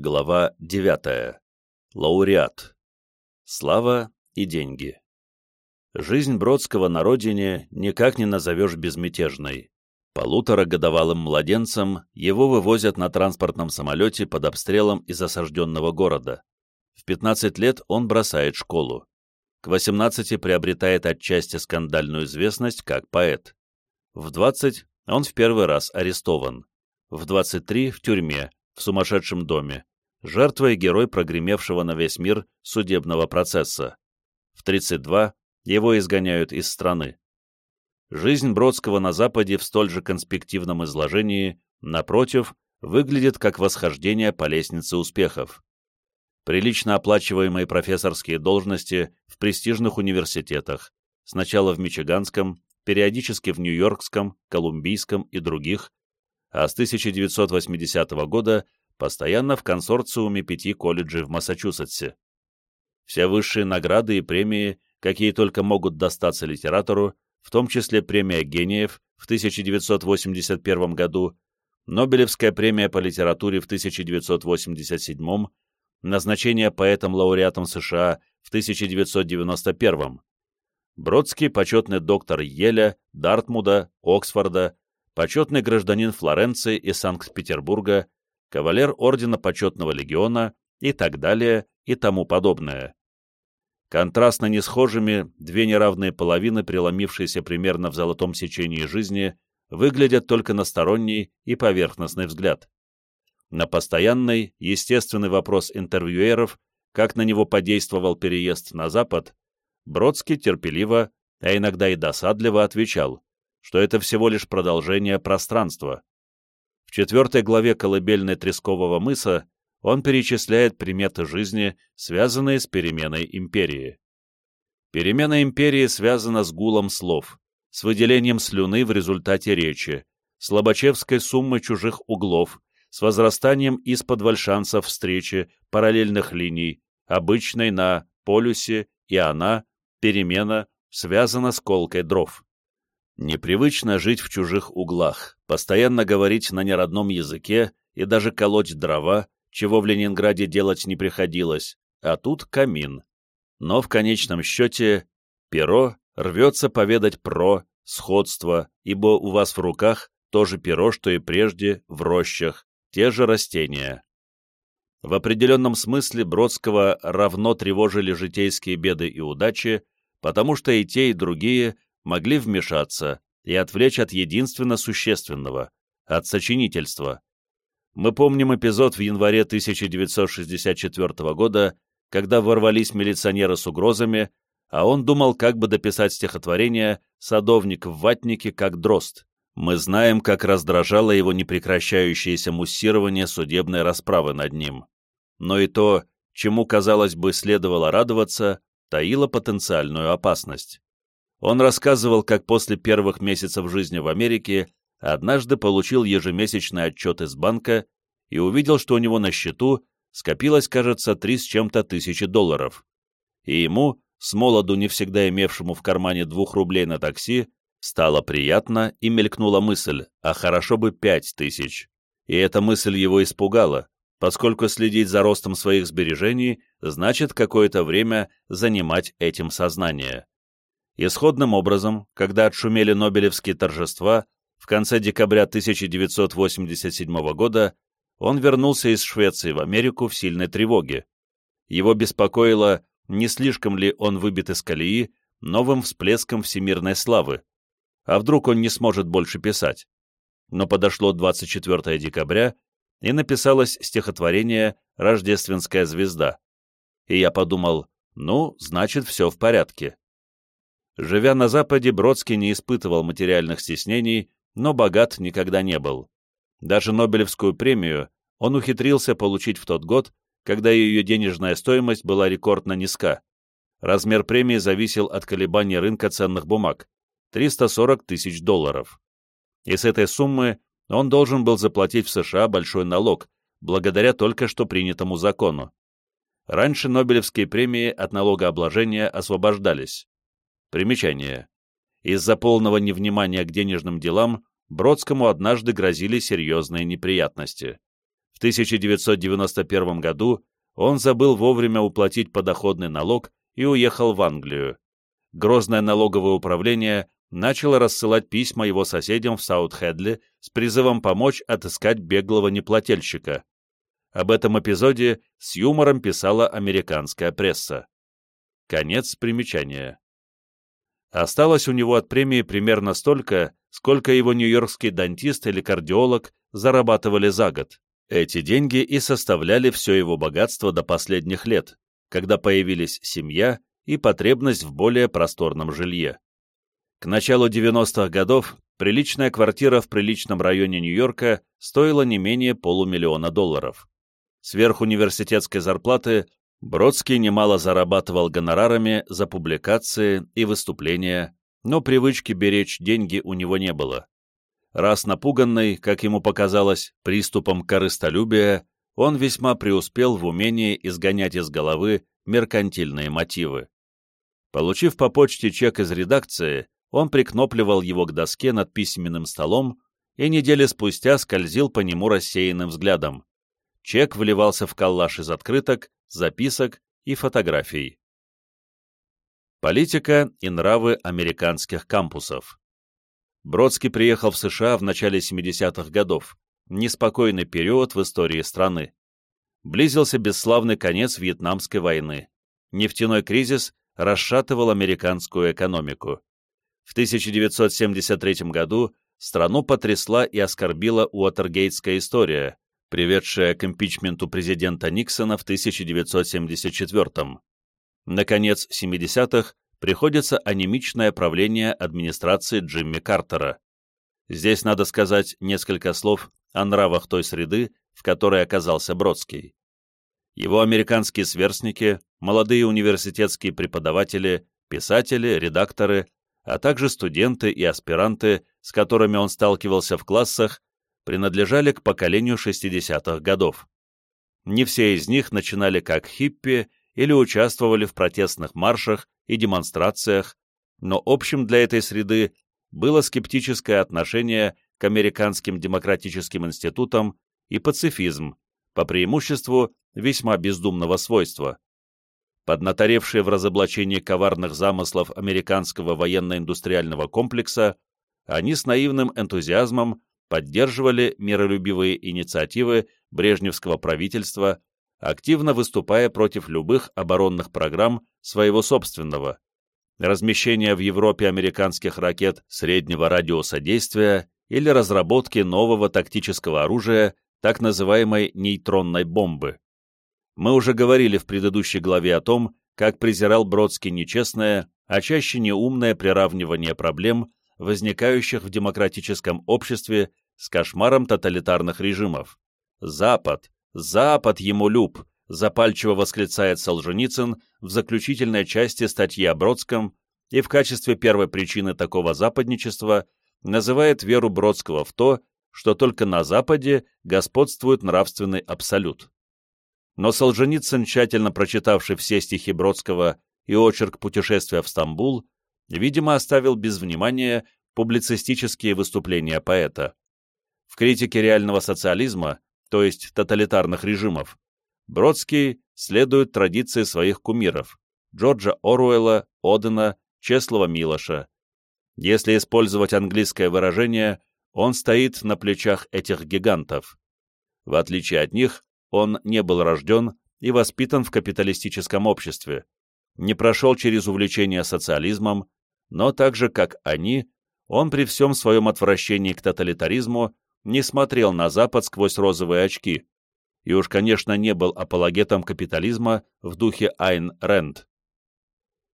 Глава 9. Лауреат. Слава и деньги. Жизнь Бродского на родине никак не назовешь безмятежной. Полуторагодовалым младенцем его вывозят на транспортном самолете под обстрелом из осажденного города. В 15 лет он бросает школу. К 18 приобретает отчасти скандальную известность как поэт. В 20 он в первый раз арестован. В 23 в тюрьме, в сумасшедшем доме, жертва и герой прогремевшего на весь мир судебного процесса. В 32 его изгоняют из страны. Жизнь Бродского на Западе в столь же конспективном изложении, напротив, выглядит как восхождение по лестнице успехов. Прилично оплачиваемые профессорские должности в престижных университетах, сначала в Мичиганском, периодически в Нью-Йоркском, Колумбийском и других, а с 1980 года постоянно в консорциуме пяти колледжей в Массачусетсе. Все высшие награды и премии, какие только могут достаться литератору, в том числе премия гениев в 1981 году, Нобелевская премия по литературе в 1987, назначение поэтом-лауреатом США в 1991, Бродский почетный доктор Еля, Дартмуда, Оксфорда, почетный гражданин Флоренции и Санкт-Петербурга, кавалер Ордена Почетного Легиона и так далее и тому подобное. Контрастно несхожими две неравные половины, преломившиеся примерно в золотом сечении жизни, выглядят только на сторонний и поверхностный взгляд. На постоянный, естественный вопрос интервьюеров, как на него подействовал переезд на Запад, Бродский терпеливо, а иногда и досадливо отвечал что это всего лишь продолжение пространства. В четвертой главе колыбельной Трескового мыса он перечисляет приметы жизни, связанные с переменой империи. Перемена империи связана с гулом слов, с выделением слюны в результате речи, с лобачевской суммой чужих углов, с возрастанием из-под вальшансов встречи, параллельных линий, обычной на полюсе, и она, перемена, связана с колкой дров. Непривычно жить в чужих углах, постоянно говорить на неродном языке и даже колоть дрова, чего в Ленинграде делать не приходилось, а тут камин. Но в конечном счете перо рвется поведать про сходство, ибо у вас в руках тоже перо, что и прежде, в рощах, те же растения. В определенном смысле Бродского равно тревожили житейские беды и удачи, потому что и те, и другие могли вмешаться и отвлечь от единственно существенного — от сочинительства. Мы помним эпизод в январе 1964 года, когда ворвались милиционеры с угрозами, а он думал, как бы дописать стихотворение «Садовник в ватнике, как дрозд». Мы знаем, как раздражало его непрекращающееся муссирование судебной расправы над ним. Но и то, чему, казалось бы, следовало радоваться, таило потенциальную опасность. Он рассказывал, как после первых месяцев жизни в Америке однажды получил ежемесячный отчет из банка и увидел, что у него на счету скопилось, кажется, три с чем-то тысячи долларов. И ему, с молоду не всегда имевшему в кармане двух рублей на такси, стало приятно и мелькнула мысль, а хорошо бы пять тысяч. И эта мысль его испугала, поскольку следить за ростом своих сбережений значит какое-то время занимать этим сознание. Исходным образом, когда отшумели Нобелевские торжества, в конце декабря 1987 года он вернулся из Швеции в Америку в сильной тревоге. Его беспокоило, не слишком ли он выбит из колеи новым всплеском всемирной славы, а вдруг он не сможет больше писать. Но подошло 24 декабря, и написалось стихотворение «Рождественская звезда». И я подумал, ну, значит, все в порядке. Живя на Западе, Бродский не испытывал материальных стеснений, но богат никогда не был. Даже Нобелевскую премию он ухитрился получить в тот год, когда ее денежная стоимость была рекордно низка. Размер премии зависел от колебаний рынка ценных бумаг – 340 тысяч долларов. И с этой суммы он должен был заплатить в США большой налог, благодаря только что принятому закону. Раньше Нобелевские премии от налогообложения освобождались. Примечание. Из-за полного невнимания к денежным делам Бродскому однажды грозили серьезные неприятности. В 1991 году он забыл вовремя уплатить подоходный налог и уехал в Англию. Грозное налоговое управление начало рассылать письма его соседям в Саут-Хедли с призывом помочь отыскать беглого неплательщика. Об этом эпизоде с юмором писала американская пресса. Конец примечания. Осталось у него от премии примерно столько, сколько его нью-йоркский дантист или кардиолог зарабатывали за год. Эти деньги и составляли все его богатство до последних лет, когда появились семья и потребность в более просторном жилье. К началу 90-х годов приличная квартира в приличном районе Нью-Йорка стоила не менее полумиллиона долларов. Сверх университетской зарплаты Бродский немало зарабатывал гонорарами за публикации и выступления, но привычки беречь деньги у него не было. Раз напуганный, как ему показалось, приступом корыстолюбия, он весьма преуспел в умении изгонять из головы меркантильные мотивы. Получив по почте чек из редакции, он прикнопливал его к доске над письменным столом и недели спустя скользил по нему рассеянным взглядом. Чек вливался в коллаж из открыток, записок и фотографий. Политика и нравы американских кампусов Бродский приехал в США в начале 70-х годов, неспокойный период в истории страны. Близился бесславный конец Вьетнамской войны. Нефтяной кризис расшатывал американскую экономику. В 1973 году страну потрясла и оскорбила Уотергейтская история, приведшая к импичменту президента Никсона в 1974 Наконец 70-х приходится анемичное правление администрации Джимми Картера. Здесь надо сказать несколько слов о нравах той среды, в которой оказался Бродский. Его американские сверстники, молодые университетские преподаватели, писатели, редакторы, а также студенты и аспиранты, с которыми он сталкивался в классах, принадлежали к поколению 60-х годов. Не все из них начинали как хиппи или участвовали в протестных маршах и демонстрациях, но общим для этой среды было скептическое отношение к американским демократическим институтам и пацифизм, по преимуществу весьма бездумного свойства. Поднаторевшие в разоблачении коварных замыслов американского военно-индустриального комплекса, они с наивным энтузиазмом поддерживали миролюбивые инициативы брежневского правительства, активно выступая против любых оборонных программ своего собственного, размещения в Европе американских ракет среднего радиуса действия или разработки нового тактического оружия, так называемой нейтронной бомбы. Мы уже говорили в предыдущей главе о том, как презирал Бродский нечестное, а чаще неумное приравнивание проблем возникающих в демократическом обществе с кошмаром тоталитарных режимов. Запад, Запад ему люб, запальчиво восклицает Солженицын в заключительной части статьи о Бродском и в качестве первой причины такого западничества называет веру Бродского в то, что только на Западе господствует нравственный абсолют. Но Солженицын, тщательно прочитавший все стихи Бродского и очерк «Путешествия в Стамбул», видимо, оставил без внимания публицистические выступления поэта. В критике реального социализма, то есть тоталитарных режимов, Бродский следует традиции своих кумиров Джорджа Оруэлла, Одена, Чеслова Милоша. Если использовать английское выражение, он стоит на плечах этих гигантов. В отличие от них, он не был рожден и воспитан в капиталистическом обществе, не прошел через увлечение социализмом, но так же, как они, он при всем своем отвращении к тоталитаризму не смотрел на Запад сквозь розовые очки, и уж, конечно, не был апологетом капитализма в духе Айн Рэнд.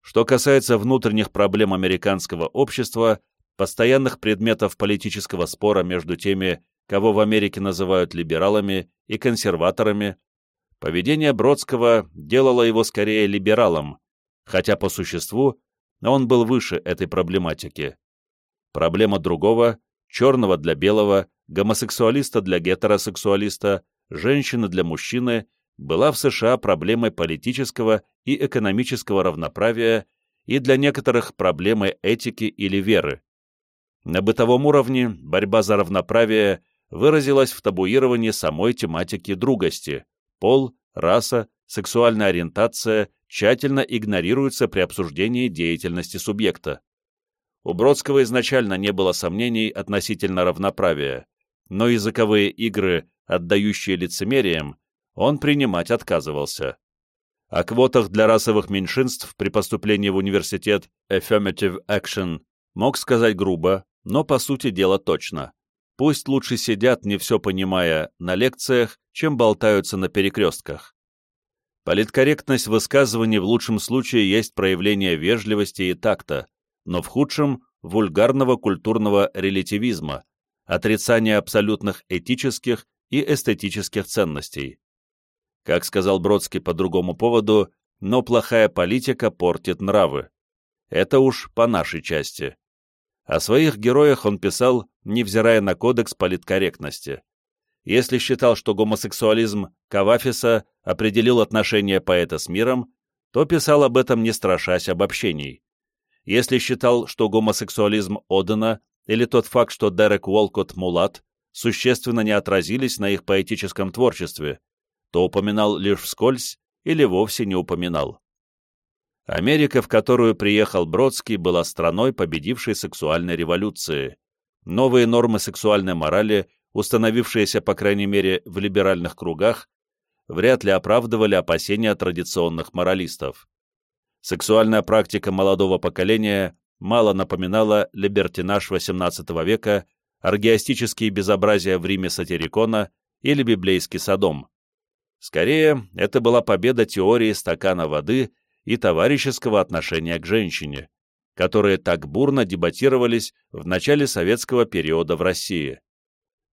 Что касается внутренних проблем американского общества, постоянных предметов политического спора между теми, кого в Америке называют либералами и консерваторами, поведение Бродского делало его скорее либералом, хотя по существу он был выше этой проблематики. Проблема другого, черного для белого, гомосексуалиста для гетеросексуалиста, женщины для мужчины, была в США проблемой политического и экономического равноправия и для некоторых проблемой этики или веры. На бытовом уровне борьба за равноправие выразилась в табуировании самой тематики другости. Пол, раса, сексуальная ориентация тщательно игнорируются при обсуждении деятельности субъекта. У Бродского изначально не было сомнений относительно равноправия, но языковые игры, отдающие лицемерием, он принимать отказывался. О квотах для расовых меньшинств при поступлении в университет Affirmative Action мог сказать грубо, но по сути дела точно. Пусть лучше сидят, не все понимая, на лекциях, чем болтаются на перекрестках. Политкорректность высказываний в лучшем случае есть проявление вежливости и такта, но в худшем – вульгарного культурного релятивизма, отрицания абсолютных этических и эстетических ценностей. Как сказал Бродский по другому поводу, но плохая политика портит нравы. Это уж по нашей части. О своих героях он писал, невзирая на кодекс политкорректности. Если считал, что гомосексуализм Кавафиса определил отношения поэта с миром, то писал об этом не страшась обобщений. Если считал, что гомосексуализм Одена или тот факт, что Дерек Уолкотт мулат, существенно не отразились на их поэтическом творчестве, то упоминал лишь вскользь или вовсе не упоминал. Америка, в которую приехал Бродский, была страной, победившей сексуальной революции. Новые нормы сексуальной морали, установившиеся, по крайней мере, в либеральных кругах, вряд ли оправдывали опасения традиционных моралистов. Сексуальная практика молодого поколения мало напоминала либертинаж XVIII века, аргиастические безобразия в Риме Сатирикона или библейский Содом. Скорее, это была победа теории стакана воды – и товарищеского отношения к женщине, которые так бурно дебатировались в начале советского периода в России.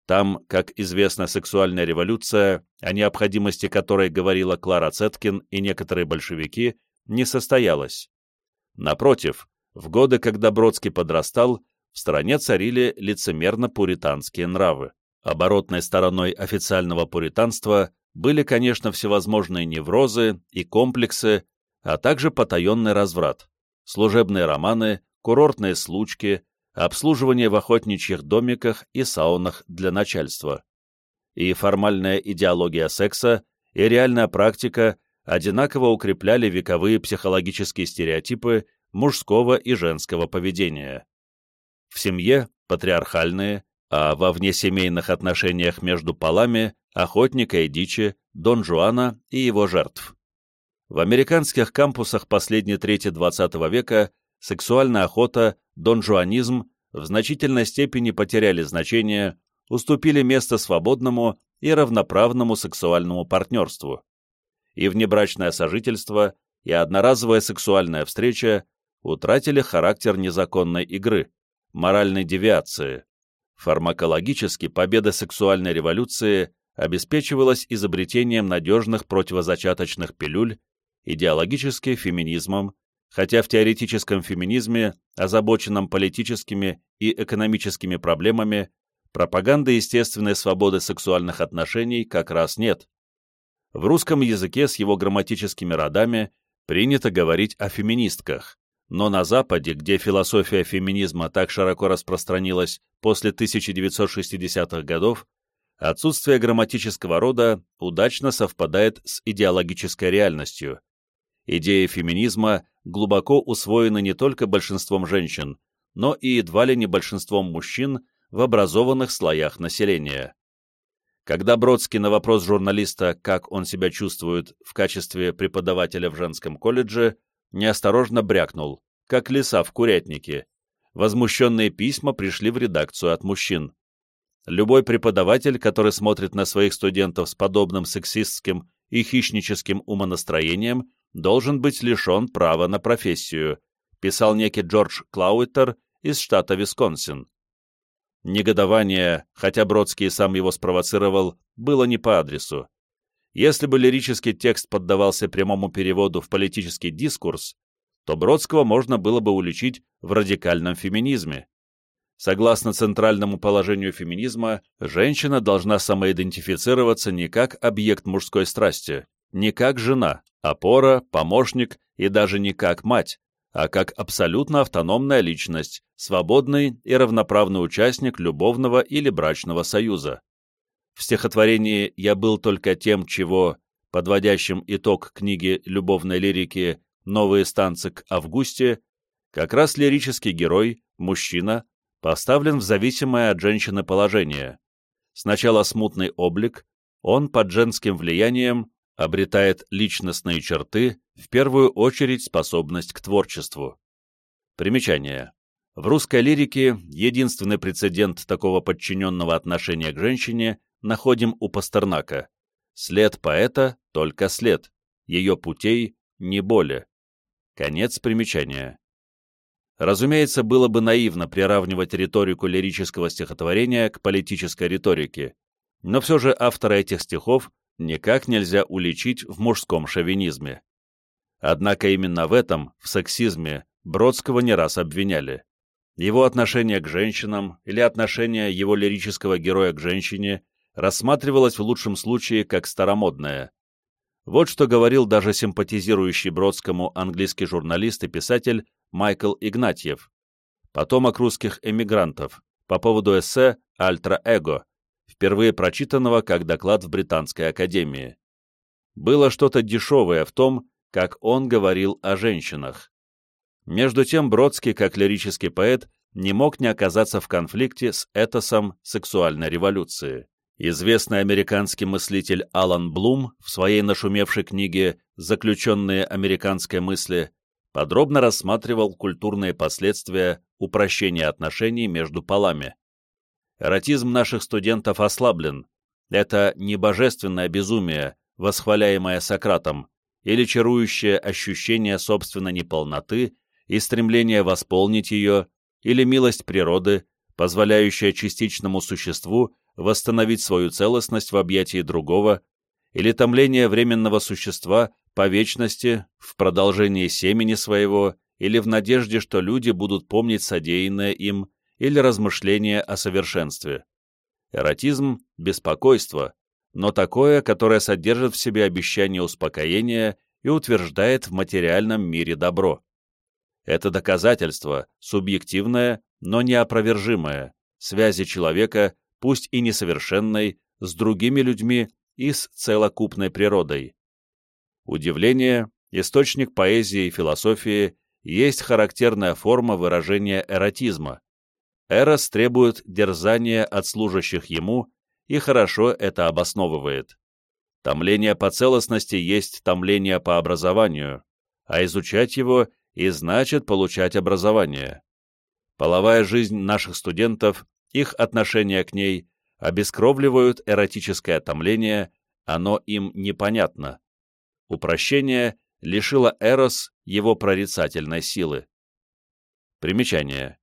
Там, как известно, сексуальная революция, о необходимости которой говорила Клара Цеткин и некоторые большевики, не состоялась. Напротив, в годы, когда Бродский подрастал, в стране царили лицемерно-пуританские нравы. Оборотной стороной официального пуританства были, конечно, всевозможные неврозы и комплексы, а также потаенный разврат, служебные романы, курортные случки, обслуживание в охотничьих домиках и саунах для начальства. И формальная идеология секса, и реальная практика одинаково укрепляли вековые психологические стереотипы мужского и женского поведения. В семье – патриархальные, а во внесемейных отношениях между полами – охотника и дичи, Дон Жуана и его жертв. В американских кампусах последней трети XX века сексуальная охота, донжуанизм в значительной степени потеряли значение, уступили место свободному и равноправному сексуальному партнерству. И внебрачное сожительство, и одноразовая сексуальная встреча утратили характер незаконной игры, моральной девиации. Фармакологически победа сексуальной революции обеспечивалась изобретением надежных противозачаточных пилюль идеологически феминизмом, хотя в теоретическом феминизме, озабоченном политическими и экономическими проблемами, пропаганды естественной свободы сексуальных отношений как раз нет. В русском языке с его грамматическими родами принято говорить о феминистках, но на Западе, где философия феминизма так широко распространилась после 1960-х годов, отсутствие грамматического рода удачно совпадает с идеологической реальностью. Идеи феминизма глубоко усвоены не только большинством женщин, но и едва ли не большинством мужчин в образованных слоях населения. Когда Бродский на вопрос журналиста, как он себя чувствует в качестве преподавателя в женском колледже, неосторожно брякнул, как лиса в курятнике. Возмущенные письма пришли в редакцию от мужчин. Любой преподаватель, который смотрит на своих студентов с подобным сексистским и хищническим умонастроением, должен быть лишен права на профессию, писал некий Джордж Клауитер из штата Висконсин. Негодование, хотя Бродский сам его спровоцировал, было не по адресу. Если бы лирический текст поддавался прямому переводу в политический дискурс, то Бродского можно было бы уличить в радикальном феминизме. Согласно центральному положению феминизма, женщина должна самоидентифицироваться не как объект мужской страсти, не как жена, опора, помощник и даже не как мать, а как абсолютно автономная личность, свободный и равноправный участник любовного или брачного союза. В стихотворении «Я был только тем, чего», подводящим итог книги любовной лирики «Новые станции к Августе», как раз лирический герой, мужчина, поставлен в зависимое от женщины положение. Сначала смутный облик, он под женским влиянием обретает личностные черты, в первую очередь способность к творчеству. Примечание. В русской лирике единственный прецедент такого подчиненного отношения к женщине находим у Пастернака. След поэта — только след, ее путей — не более. Конец примечания. Разумеется, было бы наивно приравнивать риторику лирического стихотворения к политической риторике, но все же автора этих стихов никак нельзя уличить в мужском шовинизме. Однако именно в этом, в сексизме, Бродского не раз обвиняли. Его отношение к женщинам или отношение его лирического героя к женщине рассматривалось в лучшем случае как старомодное. Вот что говорил даже симпатизирующий Бродскому английский журналист и писатель Майкл Игнатьев, потомок русских эмигрантов, по поводу эссе «Альтра-эго», впервые прочитанного как доклад в Британской академии. Было что-то дешевое в том, как он говорил о женщинах. Между тем Бродский, как лирический поэт, не мог не оказаться в конфликте с этосом сексуальной революции. Известный американский мыслитель Алан Блум в своей нашумевшей книге «Заключенные американской мысли» подробно рассматривал культурные последствия упрощения отношений между полами. Эротизм наших студентов ослаблен. Это не божественное безумие, восхваляемое Сократом, или чарующее ощущение собственной неполноты и стремление восполнить ее, или милость природы, позволяющая частичному существу восстановить свою целостность в объятии другого, или томление временного существа по вечности в продолжении семени своего или в надежде, что люди будут помнить содеянное им или размышления о совершенстве. Эротизм – беспокойство, но такое, которое содержит в себе обещание успокоения и утверждает в материальном мире добро. Это доказательство, субъективное, но неопровержимое, связи человека, пусть и несовершенной, с другими людьми и с целокупной природой. Удивление, источник поэзии и философии, есть характерная форма выражения эротизма. Эрос требует дерзания от служащих ему и хорошо это обосновывает. Томление по целостности есть томление по образованию, а изучать его и значит получать образование. Половая жизнь наших студентов, их отношение к ней обескровливают эротическое томление, оно им непонятно. Упрощение лишило Эрос его прорицательной силы. Примечание.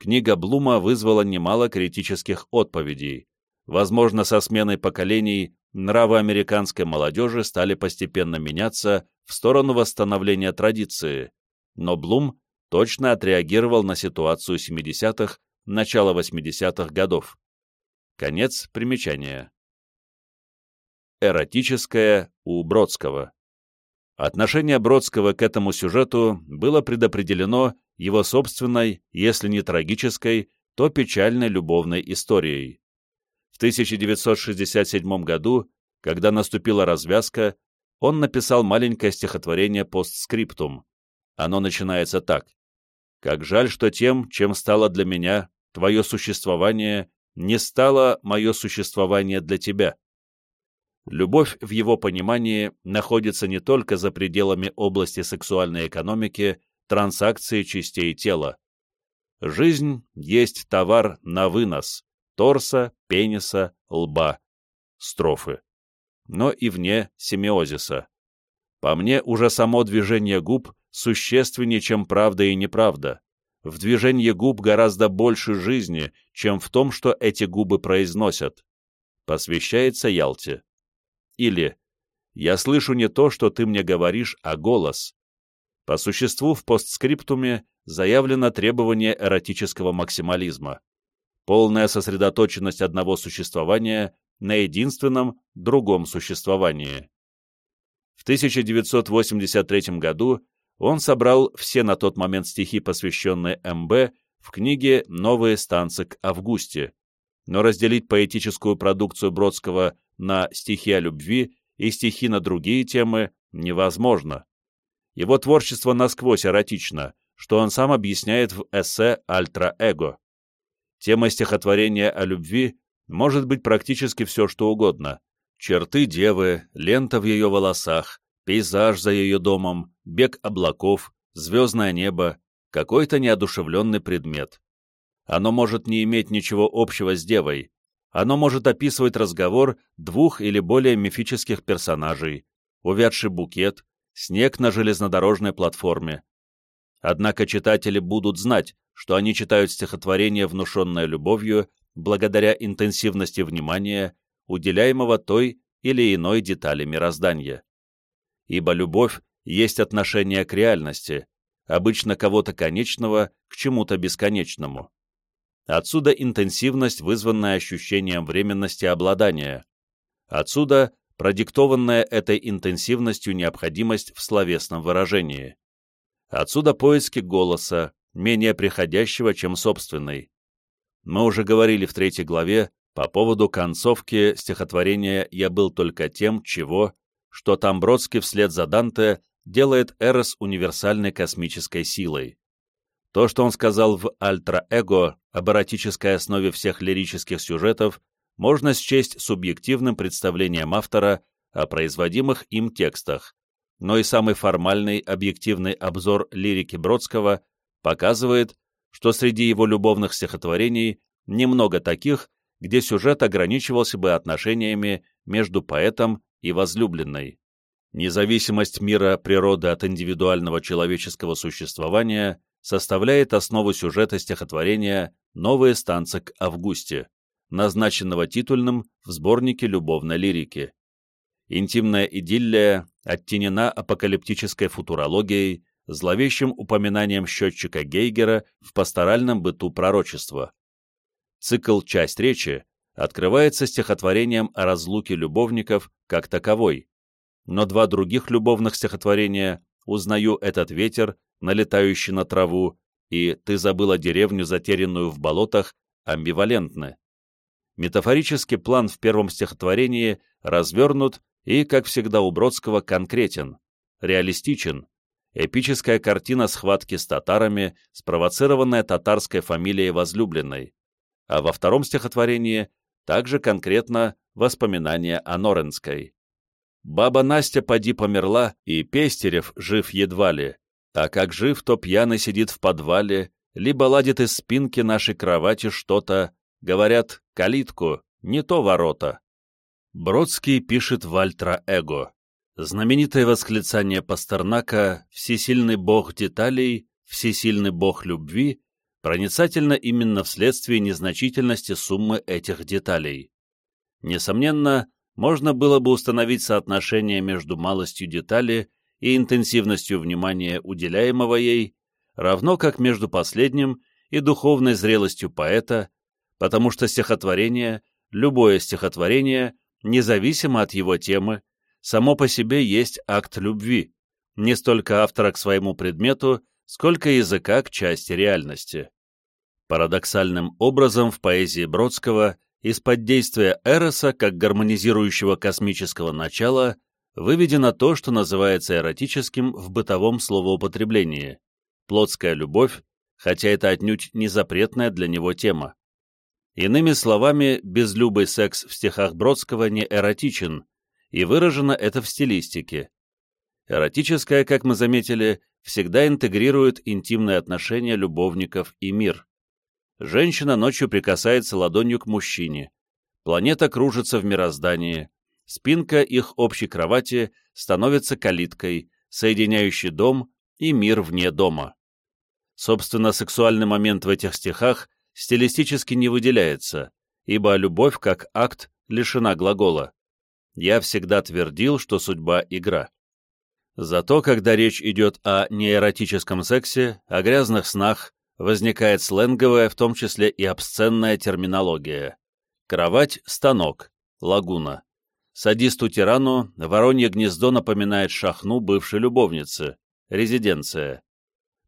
Книга Блума вызвала немало критических отповедей. Возможно, со сменой поколений нравы американской молодежи стали постепенно меняться в сторону восстановления традиции, но Блум точно отреагировал на ситуацию 70-х, начала 80-х годов. Конец примечания эротическое у Бродского. Отношение Бродского к этому сюжету было предопределено его собственной, если не трагической, то печальной любовной историей. В 1967 году, когда наступила развязка, он написал маленькое стихотворение «Постскриптум». Оно начинается так. «Как жаль, что тем, чем стало для меня твое существование, не стало мое существование для тебя». Любовь в его понимании находится не только за пределами области сексуальной экономики, транзакции частей тела. Жизнь есть товар на вынос, торса, пениса, лба, строфы. Но и вне семиозиса. По мне, уже само движение губ существеннее, чем правда и неправда. В движении губ гораздо больше жизни, чем в том, что эти губы произносят. Посвящается Ялте. Или «Я слышу не то, что ты мне говоришь, а голос». По существу в постскриптуме заявлено требование эротического максимализма. Полная сосредоточенность одного существования на единственном другом существовании. В 1983 году он собрал все на тот момент стихи, посвященные МБ, в книге «Новые станции к Августе», но разделить поэтическую продукцию Бродского на стихи о любви и стихи на другие темы невозможно. Его творчество насквозь эротично, что он сам объясняет в эссе «Альтра-эго». Тема стихотворения о любви может быть практически все, что угодно. Черты девы, лента в ее волосах, пейзаж за ее домом, бег облаков, звездное небо, какой-то неодушевленный предмет. Оно может не иметь ничего общего с девой. Оно может описывать разговор двух или более мифических персонажей, увядший букет, снег на железнодорожной платформе. Однако читатели будут знать, что они читают стихотворение, внушенное любовью, благодаря интенсивности внимания, уделяемого той или иной детали мироздания. Ибо любовь есть отношение к реальности, обычно кого-то конечного к чему-то бесконечному. Отсюда интенсивность, вызванная ощущением временности обладания. Отсюда продиктованная этой интенсивностью необходимость в словесном выражении. Отсюда поиски голоса, менее приходящего, чем собственный. Мы уже говорили в третьей главе по поводу концовки стихотворения «Я был только тем, чего», что Тамбродский вслед за Данте делает Эрос универсальной космической силой. То, что он сказал в «Альтра-эго» об эротической основе всех лирических сюжетов, можно счесть субъективным представлением автора о производимых им текстах, но и самый формальный объективный обзор лирики Бродского показывает, что среди его любовных стихотворений немного таких, где сюжет ограничивался бы отношениями между поэтом и возлюбленной. Независимость мира природы от индивидуального человеческого существования составляет основу сюжета стихотворения «Новые станцы к Августе», назначенного титульным в сборнике любовной лирики. Интимная идиллия оттенена апокалиптической футурологией, зловещим упоминанием счетчика Гейгера в пасторальном быту пророчества. Цикл «Часть речи» открывается стихотворением о разлуке любовников как таковой, но два других любовных стихотворения «Узнаю этот ветер», налетающий на траву, и «Ты забыла деревню, затерянную в болотах» амбивалентны. Метафорический план в первом стихотворении развернут и, как всегда у Бродского, конкретен, реалистичен, эпическая картина схватки с татарами, спровоцированная татарской фамилией возлюбленной, а во втором стихотворении также конкретно воспоминания о Норенской. Баба Настя поди померла, и Пестерев жив едва ли, а как жив, то пьяный сидит в подвале, либо ладит из спинки нашей кровати что-то, говорят, калитку, не то ворота. Бродский пишет Вальтра Эго. Знаменитое восклицание Пастернака «Всесильный бог деталей, всесильный бог любви» проницательно именно вследствие незначительности суммы этих деталей. Несомненно, можно было бы установить соотношение между малостью детали и интенсивностью внимания, уделяемого ей, равно как между последним и духовной зрелостью поэта, потому что стихотворение, любое стихотворение, независимо от его темы, само по себе есть акт любви, не столько автора к своему предмету, сколько языка к части реальности. Парадоксальным образом в поэзии Бродского из-под действия Эроса как гармонизирующего космического начала выведено то, что называется эротическим в бытовом словоупотреблении – плотская любовь, хотя это отнюдь не запретная для него тема. Иными словами, безлюбый секс в стихах Бродского не эротичен, и выражено это в стилистике. Эротическое, как мы заметили, всегда интегрирует интимные отношения любовников и мир. Женщина ночью прикасается ладонью к мужчине. Планета кружится в мироздании. Спинка их общей кровати становится калиткой, соединяющей дом и мир вне дома. Собственно, сексуальный момент в этих стихах стилистически не выделяется, ибо любовь как акт лишена глагола я всегда твердил, что судьба — игра. Зато, когда речь идет о неэротическом сексе, о грязных снах, возникает сленговая, в том числе и обсценная терминология. Кровать — станок, лагуна. Садисту-тирану воронье гнездо напоминает шахну бывшей любовницы, резиденция.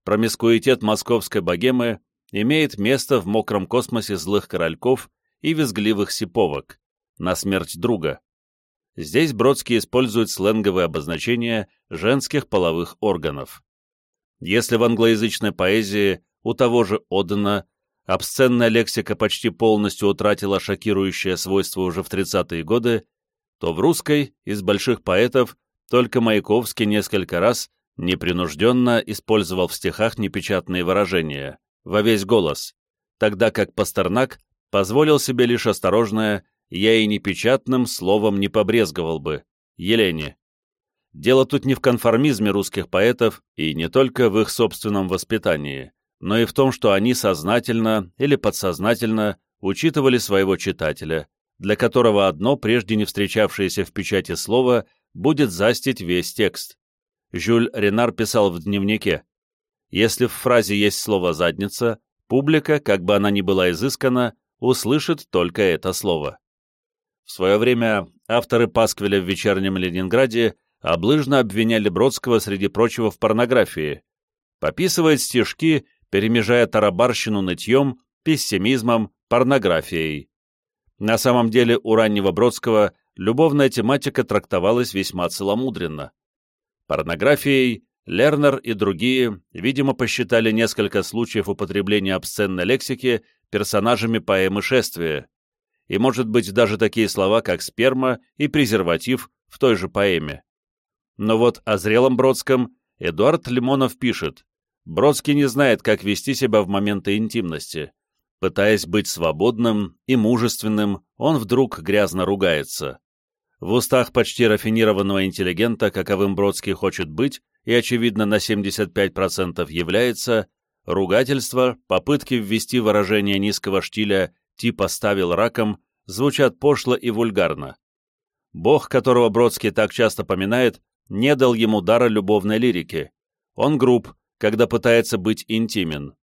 Промискуитет московской богемы имеет место в мокром космосе злых корольков и визгливых сиповок, на смерть друга. Здесь Бродский использует сленговые обозначения женских половых органов. Если в англоязычной поэзии у того же Одена. Обсценная лексика почти полностью утратила шокирующее свойство уже в 30-е годы, то в русской из больших поэтов только Маяковский несколько раз непринужденно использовал в стихах непечатные выражения, во весь голос, тогда как Пастернак позволил себе лишь осторожное «я и непечатным словом не побрезговал бы» Елене. Дело тут не в конформизме русских поэтов и не только в их собственном воспитании, но и в том, что они сознательно или подсознательно учитывали своего читателя, для которого одно, прежде не встречавшееся в печати слово, будет застить весь текст. Жюль Ренар писал в дневнике, «Если в фразе есть слово «задница», публика, как бы она ни была изыскана, услышит только это слово». В свое время авторы «Пасквиля в вечернем Ленинграде» облыжно обвиняли Бродского, среди прочего, в порнографии. Пописывает стишки, перемежая тарабарщину нытьем, пессимизмом, порнографией. На самом деле у раннего Бродского любовная тематика трактовалась весьма целомудренно. Порнографией Лернер и другие, видимо, посчитали несколько случаев употребления обсценной лексики персонажами поэмы «Шествие», и, может быть, даже такие слова, как «сперма» и «презерватив» в той же поэме. Но вот о зрелом Бродском Эдуард Лимонов пишет, Бродский не знает, как вести себя в моменты интимности. Пытаясь быть свободным и мужественным, он вдруг грязно ругается. В устах почти рафинированного интеллигента, каковым Бродский хочет быть, и, очевидно, на 75% является, ругательства, попытки ввести выражение низкого штиля типа «ставил раком» звучат пошло и вульгарно. Бог, которого Бродский так часто поминает, не дал ему дара любовной лирики. Он груб, когда пытается быть интимен.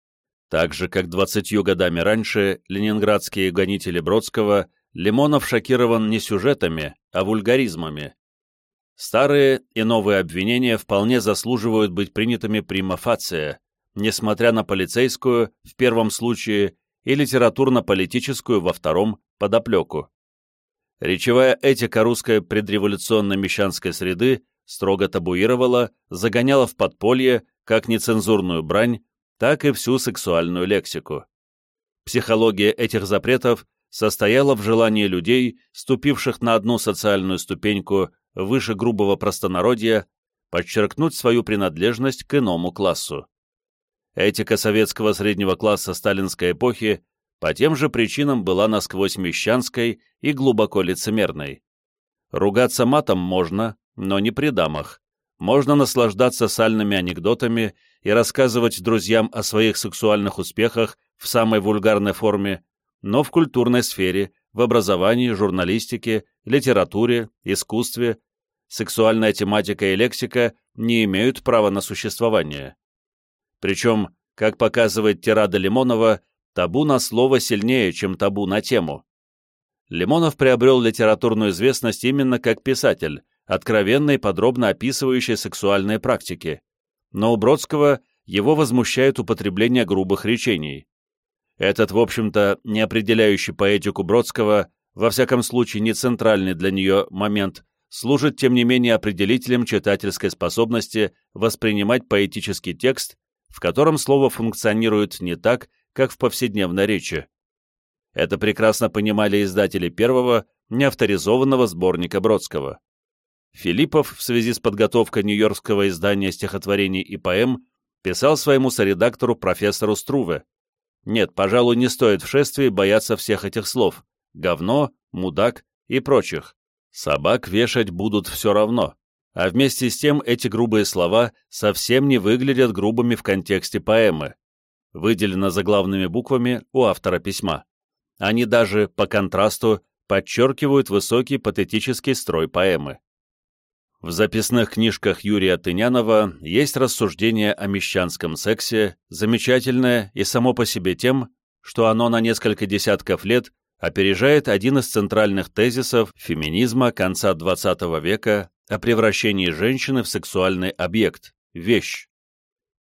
Так же, как двадцатью годами раньше, ленинградские гонители Бродского, Лимонов шокирован не сюжетами, а вульгаризмами. Старые и новые обвинения вполне заслуживают быть принятыми прима фация, несмотря на полицейскую, в первом случае, и литературно-политическую, во втором, подоплеку. Речевая этика русской предреволюционно-мещанской среды строго табуировала, загоняла в подполье как нецензурную брань, так и всю сексуальную лексику. Психология этих запретов состояла в желании людей, ступивших на одну социальную ступеньку выше грубого простонародья, подчеркнуть свою принадлежность к иному классу. Этика советского среднего класса сталинской эпохи по тем же причинам была насквозь мещанской и глубоко лицемерной. Ругаться матом можно, но не при дамах. Можно наслаждаться сальными анекдотами и рассказывать друзьям о своих сексуальных успехах в самой вульгарной форме, но в культурной сфере, в образовании, журналистике, литературе, искусстве, сексуальная тематика и лексика не имеют права на существование. Причем, как показывает тирада Лимонова, табу на слово сильнее, чем табу на тему. Лимонов приобрел литературную известность именно как писатель, откровенно и подробно описывающий сексуальные практики, но у Бродского его возмущает употребление грубых речений. Этот, в общем-то, не определяющий поэтику Бродского, во всяком случае не центральный для нее момент, служит, тем не менее, определителем читательской способности воспринимать поэтический текст, в котором слово функционирует не так, как в повседневной речи. Это прекрасно понимали издатели первого, неавторизованного сборника Бродского. Филиппов в связи с подготовкой нью-йоркского издания стихотворений и поэм писал своему соредактору профессору Струве. Нет, пожалуй, не стоит в шествии бояться всех этих слов. Говно, мудак и прочих. Собак вешать будут все равно. А вместе с тем эти грубые слова совсем не выглядят грубыми в контексте поэмы. Выделено заглавными буквами у автора письма. Они даже, по контрасту, подчеркивают высокий патетический строй поэмы. В записных книжках Юрия Тынянова есть рассуждение о мещанском сексе, замечательное и само по себе тем, что оно на несколько десятков лет опережает один из центральных тезисов феминизма конца XX века о превращении женщины в сексуальный объект, вещь.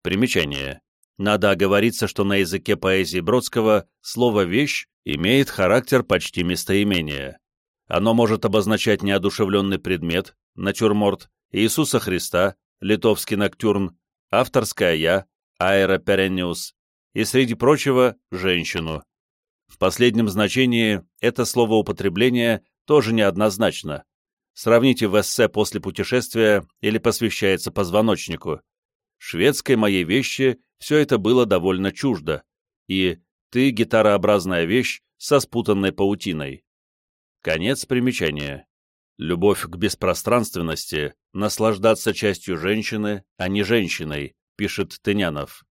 Примечание. Надо оговориться, что на языке поэзии Бродского слово «вещь» имеет характер почти местоимения. Оно может обозначать неодушевленный предмет, натюрморт, Иисуса Христа, литовский ноктюрн, авторское «я», аэро перенниус и, среди прочего, женщину. В последнем значении это словоупотребление тоже неоднозначно. Сравните в эссе после путешествия или посвящается позвоночнику. Шведской моей вещи все это было довольно чуждо, и «ты» — гитарообразная вещь со спутанной паутиной. Конец примечания. Любовь к беспространственности, наслаждаться частью женщины, а не женщиной, пишет Тынянов.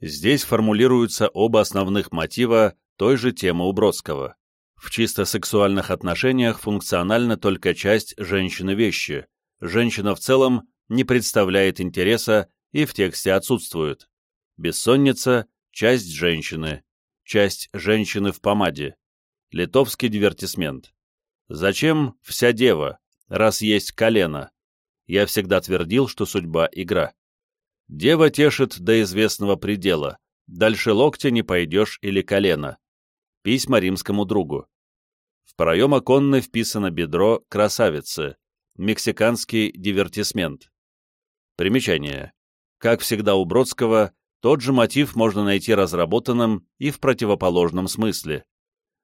Здесь формулируются оба основных мотива той же темы у Бродского. В чисто сексуальных отношениях функциональна только часть женщины-вещи. Женщина в целом не представляет интереса и в тексте отсутствует. Бессонница – часть женщины, часть женщины в помаде. Литовский дивертисмент. Зачем вся дева, раз есть колено? Я всегда твердил, что судьба — игра. Дева тешит до известного предела. Дальше локтя не пойдешь или колено. Письма римскому другу. В проем оконной вписано бедро красавицы. Мексиканский дивертисмент. Примечание. Как всегда у Бродского, тот же мотив можно найти разработанным и в противоположном смысле.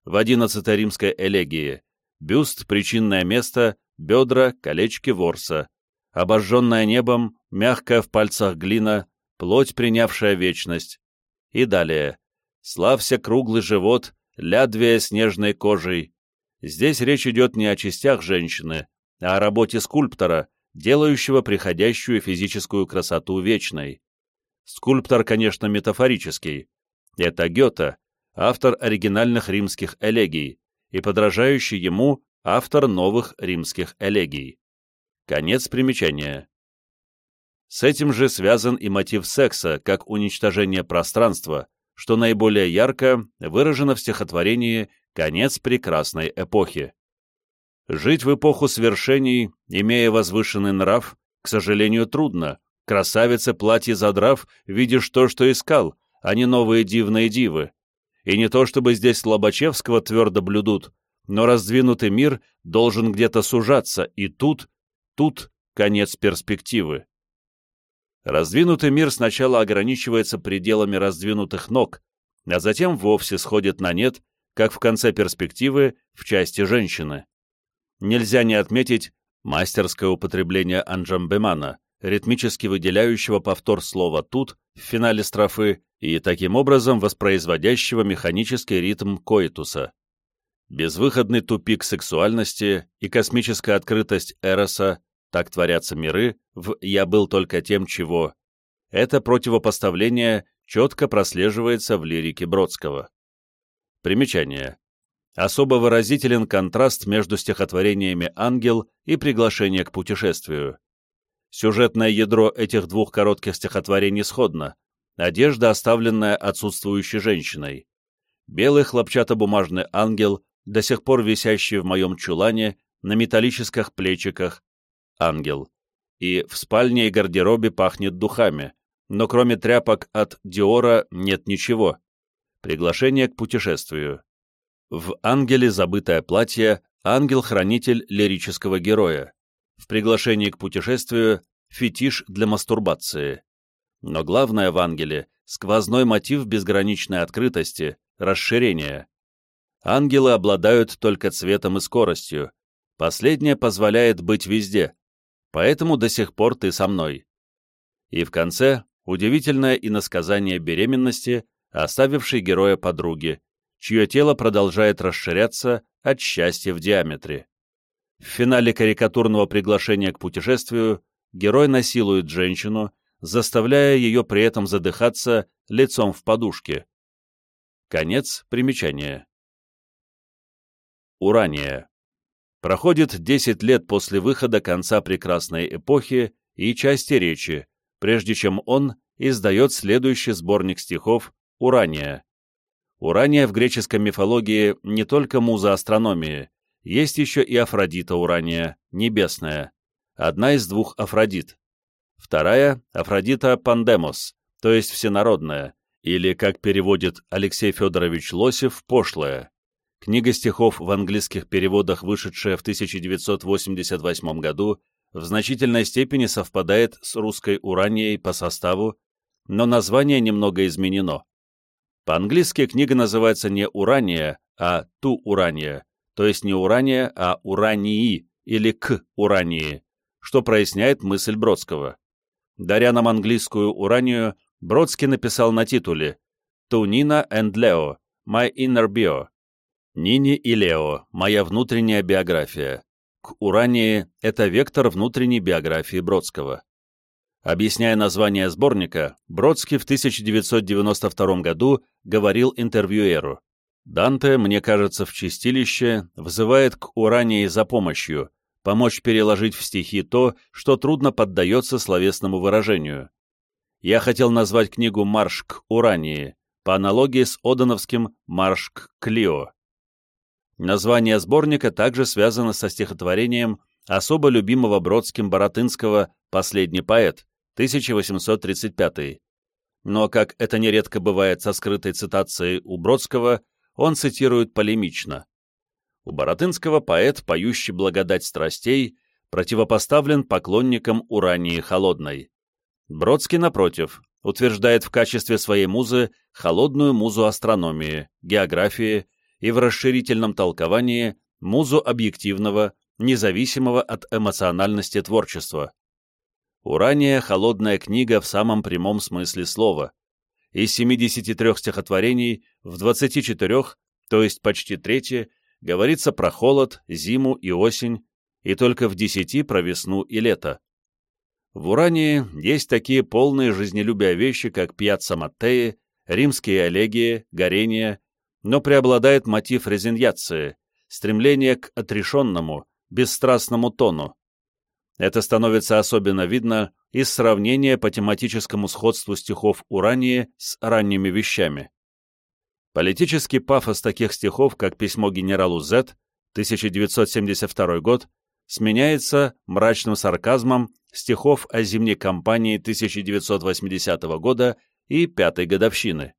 В одиннадцатой римской элегии бюст, причинное место, бедра, колечки ворса, обожженная небом, мягкая в пальцах глина, плоть, принявшая вечность. И далее. Славься круглый живот, лядвия снежной кожей. Здесь речь идет не о частях женщины, а о работе скульптора, делающего приходящую физическую красоту вечной. Скульптор, конечно, метафорический. Это Гёте, автор оригинальных римских элегий, и подражающий ему автор новых римских элегий. Конец примечания. С этим же связан и мотив секса, как уничтожение пространства, что наиболее ярко выражено в стихотворении «Конец прекрасной эпохи». Жить в эпоху свершений, имея возвышенный нрав, к сожалению, трудно. Красавице платье задрав, видишь то, что искал, а не новые дивные дивы. И не то чтобы здесь Лобачевского твердо блюдут, но раздвинутый мир должен где-то сужаться, и тут, тут конец перспективы. Раздвинутый мир сначала ограничивается пределами раздвинутых ног, а затем вовсе сходит на нет, как в конце перспективы в части женщины. Нельзя не отметить мастерское употребление Анджамбемана, ритмически выделяющего повтор слова «тут» в финале строфы и таким образом воспроизводящего механический ритм коитуса. Безвыходный тупик сексуальности и космическая открытость Эроса «Так творятся миры» в «Я был только тем, чего». Это противопоставление четко прослеживается в лирике Бродского. Примечание. Особо выразителен контраст между стихотворениями «Ангел» и «Приглашение к путешествию». Сюжетное ядро этих двух коротких стихотворений сходно. Одежда, оставленная отсутствующей женщиной. Белый хлопчатобумажный ангел, до сих пор висящий в моем чулане, на металлических плечиках. Ангел. И в спальне и гардеробе пахнет духами, но кроме тряпок от Диора нет ничего. Приглашение к путешествию. В «Ангеле забытое платье» ангел-хранитель лирического героя. В приглашении к путешествию фетиш для мастурбации. Но главное в «Ангеле» — сквозной мотив безграничной открытости, расширения. Ангелы обладают только цветом и скоростью. Последнее позволяет быть везде. Поэтому до сих пор ты со мной. И в конце удивительное иносказание беременности, оставившей героя подруги, чье тело продолжает расширяться от счастья в диаметре. В финале карикатурного приглашения к путешествию герой насилует женщину, заставляя ее при этом задыхаться лицом в подушке. Конец примечания. Урания. Проходит 10 лет после выхода конца прекрасной эпохи и части речи, прежде чем он издает следующий сборник стихов «Урания», Урания в греческой мифологии не только муза астрономии, есть еще и Афродита Урания, небесная, одна из двух Афродит. Вторая — Афродита Пандемос, то есть всенародная, или, как переводит Алексей Федорович Лосев, пошлая. Книга стихов в английских переводах, вышедшая в 1988 году, в значительной степени совпадает с русской «Уранией» по составу, но название немного изменено. По-английски книга называется не «Урания», а «Ту Урания», то есть не «Урания», а «Урании» или «К Урании», что проясняет мысль Бродского. Даря нам английскую «Уранию», Бродский написал на титуле «To Nina Leo, My Inner Bio» Нини и Лео, моя внутренняя биография к Урании — это вектор внутренней биографии Бродского. Объясняя название сборника, Бродский в 1992 году говорил интервьюеру. «Данте, мне кажется, в чистилище взывает к Урании за помощью, помочь переложить в стихи то, что трудно поддается словесному выражению. Я хотел назвать книгу «Марш к Урании», по аналогии с Одановским «Марш к Клио». Название сборника также связано со стихотворением особо любимого Бродским Боротынского «Последний поэт» 1835. Но, как это нередко бывает со скрытой цитацией у Бродского, он цитирует полемично. У Боротынского поэт, поющий благодать страстей, противопоставлен поклонникам Урании Холодной. Бродский, напротив, утверждает в качестве своей музы холодную музу астрономии, географии и в расширительном толковании музу объективного, независимого от эмоциональности творчества. Урания — холодная книга в самом прямом смысле слова. Из 73 стихотворений в 24, то есть почти трети, говорится про холод, зиму и осень, и только в 10 про весну и лето. В Урании есть такие полные жизнелюбия вещи, как пьяцца Маттеи, римские элегии, горения но преобладает мотив резиньяции, стремление к отрешенному, бесстрастному тону. Это становится особенно видно из сравнения по тематическому сходству стихов Урании с ранними вещами. Политический пафос таких стихов, как «Письмо генералу Z», 1972 год, сменяется мрачным сарказмом стихов о зимней кампании 1980 года и пятой годовщины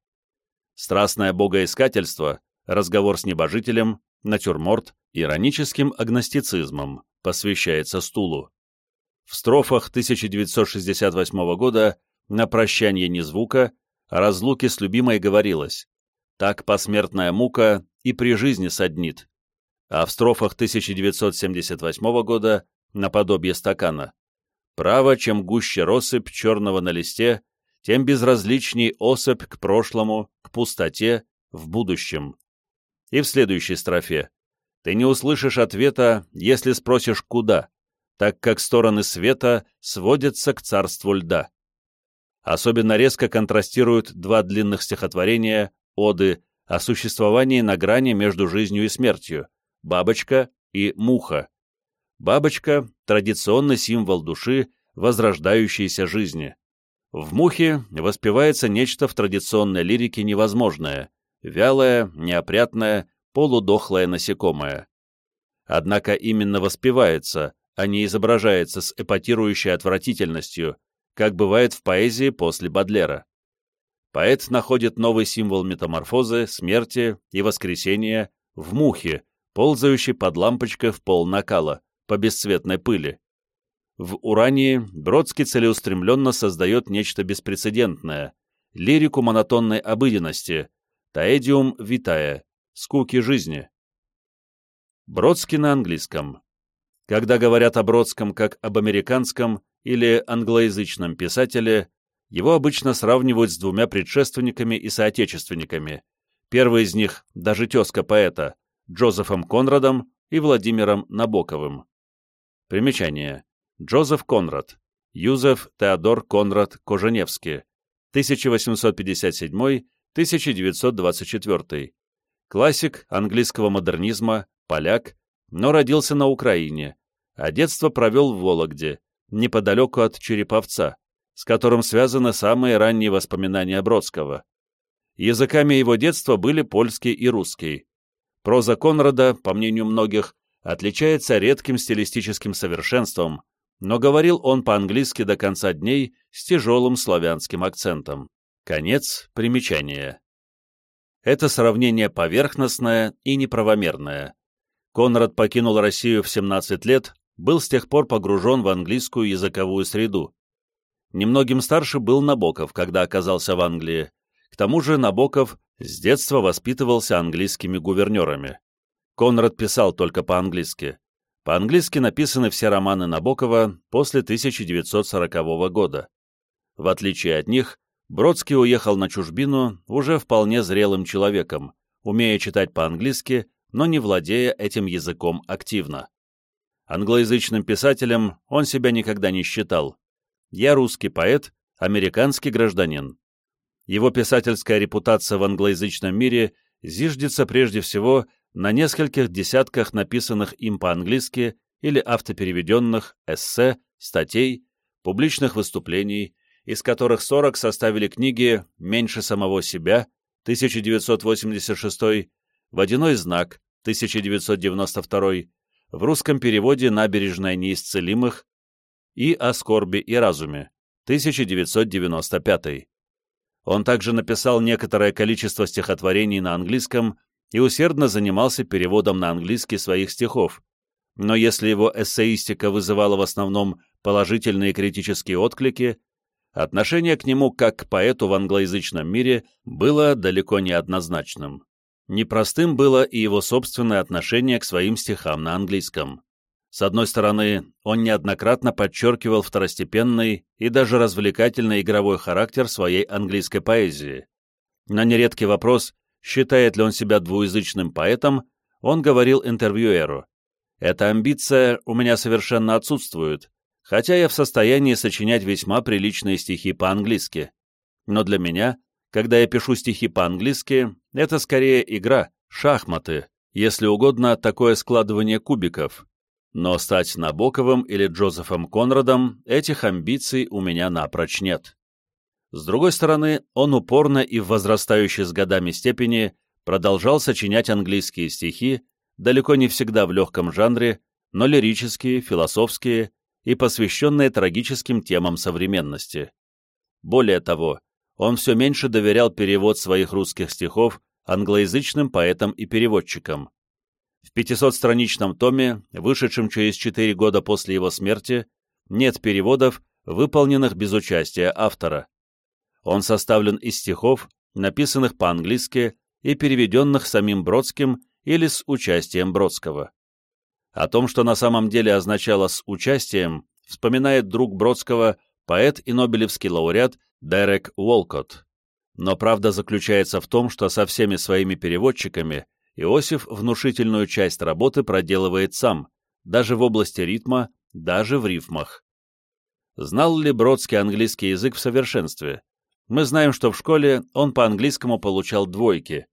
страстное богоискательство, разговор с небожителем, натюрморт, ироническим агностицизмом, посвящается стулу. В строфах 1968 года на прощание ни звука, о разлуке с любимой говорилось «Так посмертная мука и при жизни соднит», а в строфах 1978 года наподобие стакана «Право, чем гуще россыпь черного на листе, тем безразличней особь к прошлому, к пустоте, в будущем. И в следующей строфе. Ты не услышишь ответа, если спросишь «куда?», так как стороны света сводятся к царству льда. Особенно резко контрастируют два длинных стихотворения, оды, о существовании на грани между жизнью и смертью, бабочка и муха. Бабочка — традиционный символ души, возрождающейся жизни. В «Мухе» воспевается нечто в традиционной лирике невозможное, вялое, неопрятное, полудохлое насекомое. Однако именно воспевается, а не изображается с эпатирующей отвратительностью, как бывает в поэзии после Бадлера. Поэт находит новый символ метаморфозы, смерти и воскресения в мухе, ползающей под лампочкой в пол накала, по бесцветной пыли. В «Урании» Бродский целеустремленно создает нечто беспрецедентное, лирику монотонной обыденности, таэдиум витая, скуки жизни. Бродский на английском. Когда говорят о Бродском как об американском или англоязычном писателе, его обычно сравнивают с двумя предшественниками и соотечественниками. Первый из них, даже тезка поэта, Джозефом Конрадом и Владимиром Набоковым. Примечание. Джозеф Конрад, Юзеф Теодор Конрад Коженевский, 1857-1924, классик английского модернизма, поляк, но родился на Украине, а детство провел в Вологде, неподалеку от Череповца, с которым связаны самые ранние воспоминания Бродского. Языками его детства были польский и русский. Проза Конрада, по мнению многих, отличается редким стилистическим совершенством, но говорил он по-английски до конца дней с тяжелым славянским акцентом. Конец примечания. Это сравнение поверхностное и неправомерное. Конрад покинул Россию в 17 лет, был с тех пор погружен в английскую языковую среду. Немногим старше был Набоков, когда оказался в Англии. К тому же Набоков с детства воспитывался английскими гувернерами. Конрад писал только по-английски. По-английски написаны все романы Набокова после 1940 года. В отличие от них, Бродский уехал на чужбину уже вполне зрелым человеком, умея читать по-английски, но не владея этим языком активно. Англоязычным писателем он себя никогда не считал. Я русский поэт, американский гражданин. Его писательская репутация в англоязычном мире зиждется прежде всего на нескольких десятках написанных им по-английски или автопереведенных эссе, статей, публичных выступлений, из которых 40 составили книги «Меньше самого себя» 1986, «Водяной знак» 1992, в русском переводе «Набережная неисцелимых» и «О скорби и разуме» 1995. Он также написал некоторое количество стихотворений на английском и усердно занимался переводом на английский своих стихов, но если его эссеистика вызывала в основном положительные критические отклики, отношение к нему как к поэту в англоязычном мире было далеко не однозначным. Непростым было и его собственное отношение к своим стихам на английском. С одной стороны, он неоднократно подчеркивал второстепенный и даже развлекательный игровой характер своей английской поэзии. На нередкий вопрос, считает ли он себя двуязычным поэтом, он говорил интервьюеру, «Эта амбиция у меня совершенно отсутствует, хотя я в состоянии сочинять весьма приличные стихи по-английски. Но для меня когда я пишу стихи по-английски, это скорее игра, шахматы, если угодно, такое складывание кубиков. Но стать Набоковым или Джозефом Конрадом этих амбиций у меня напрочь нет. С другой стороны, он упорно и в возрастающей с годами степени продолжал сочинять английские стихи, далеко не всегда в легком жанре, но лирические, философские и посвященные трагическим темам современности. Более того, он все меньше доверял перевод своих русских стихов англоязычным поэтам и переводчикам. В 500-страничном томе, вышедшем через 4 года после его смерти, нет переводов, выполненных без участия автора. Он составлен из стихов, написанных по-английски и переведенных самим Бродским или с участием Бродского. О том, что на самом деле означало «с участием», вспоминает друг Бродского, поэт и нобелевский лауреат Дерек Уолкотт. Но правда заключается в том, что со всеми своими переводчиками Иосиф внушительную часть работы проделывает сам, даже в области ритма, даже в рифмах. Знал ли Бродский английский язык в совершенстве? Мы знаем, что в школе он по английскому получал двойки,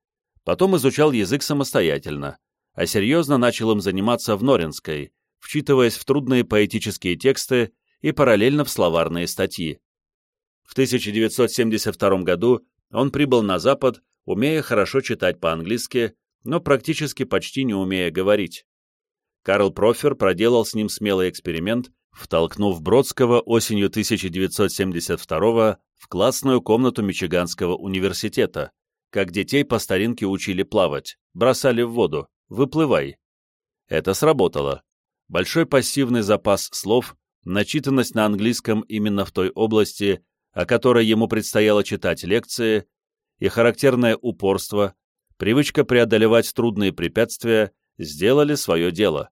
потом изучал язык самостоятельно, а серьезно начал им заниматься в Норинской, вчитываясь в трудные поэтические тексты и параллельно в словарные статьи. В 1972 году он прибыл на Запад, умея хорошо читать по-английски, но практически почти не умея говорить. Карл Профер проделал с ним смелый эксперимент, втолкнув Бродского осенью 1972 в классную комнату Мичиганского университета, как детей по старинке учили плавать, бросали в воду, выплывай. Это сработало. Большой пассивный запас слов, начитанность на английском именно в той области, о которой ему предстояло читать лекции, и характерное упорство, привычка преодолевать трудные препятствия сделали свое дело.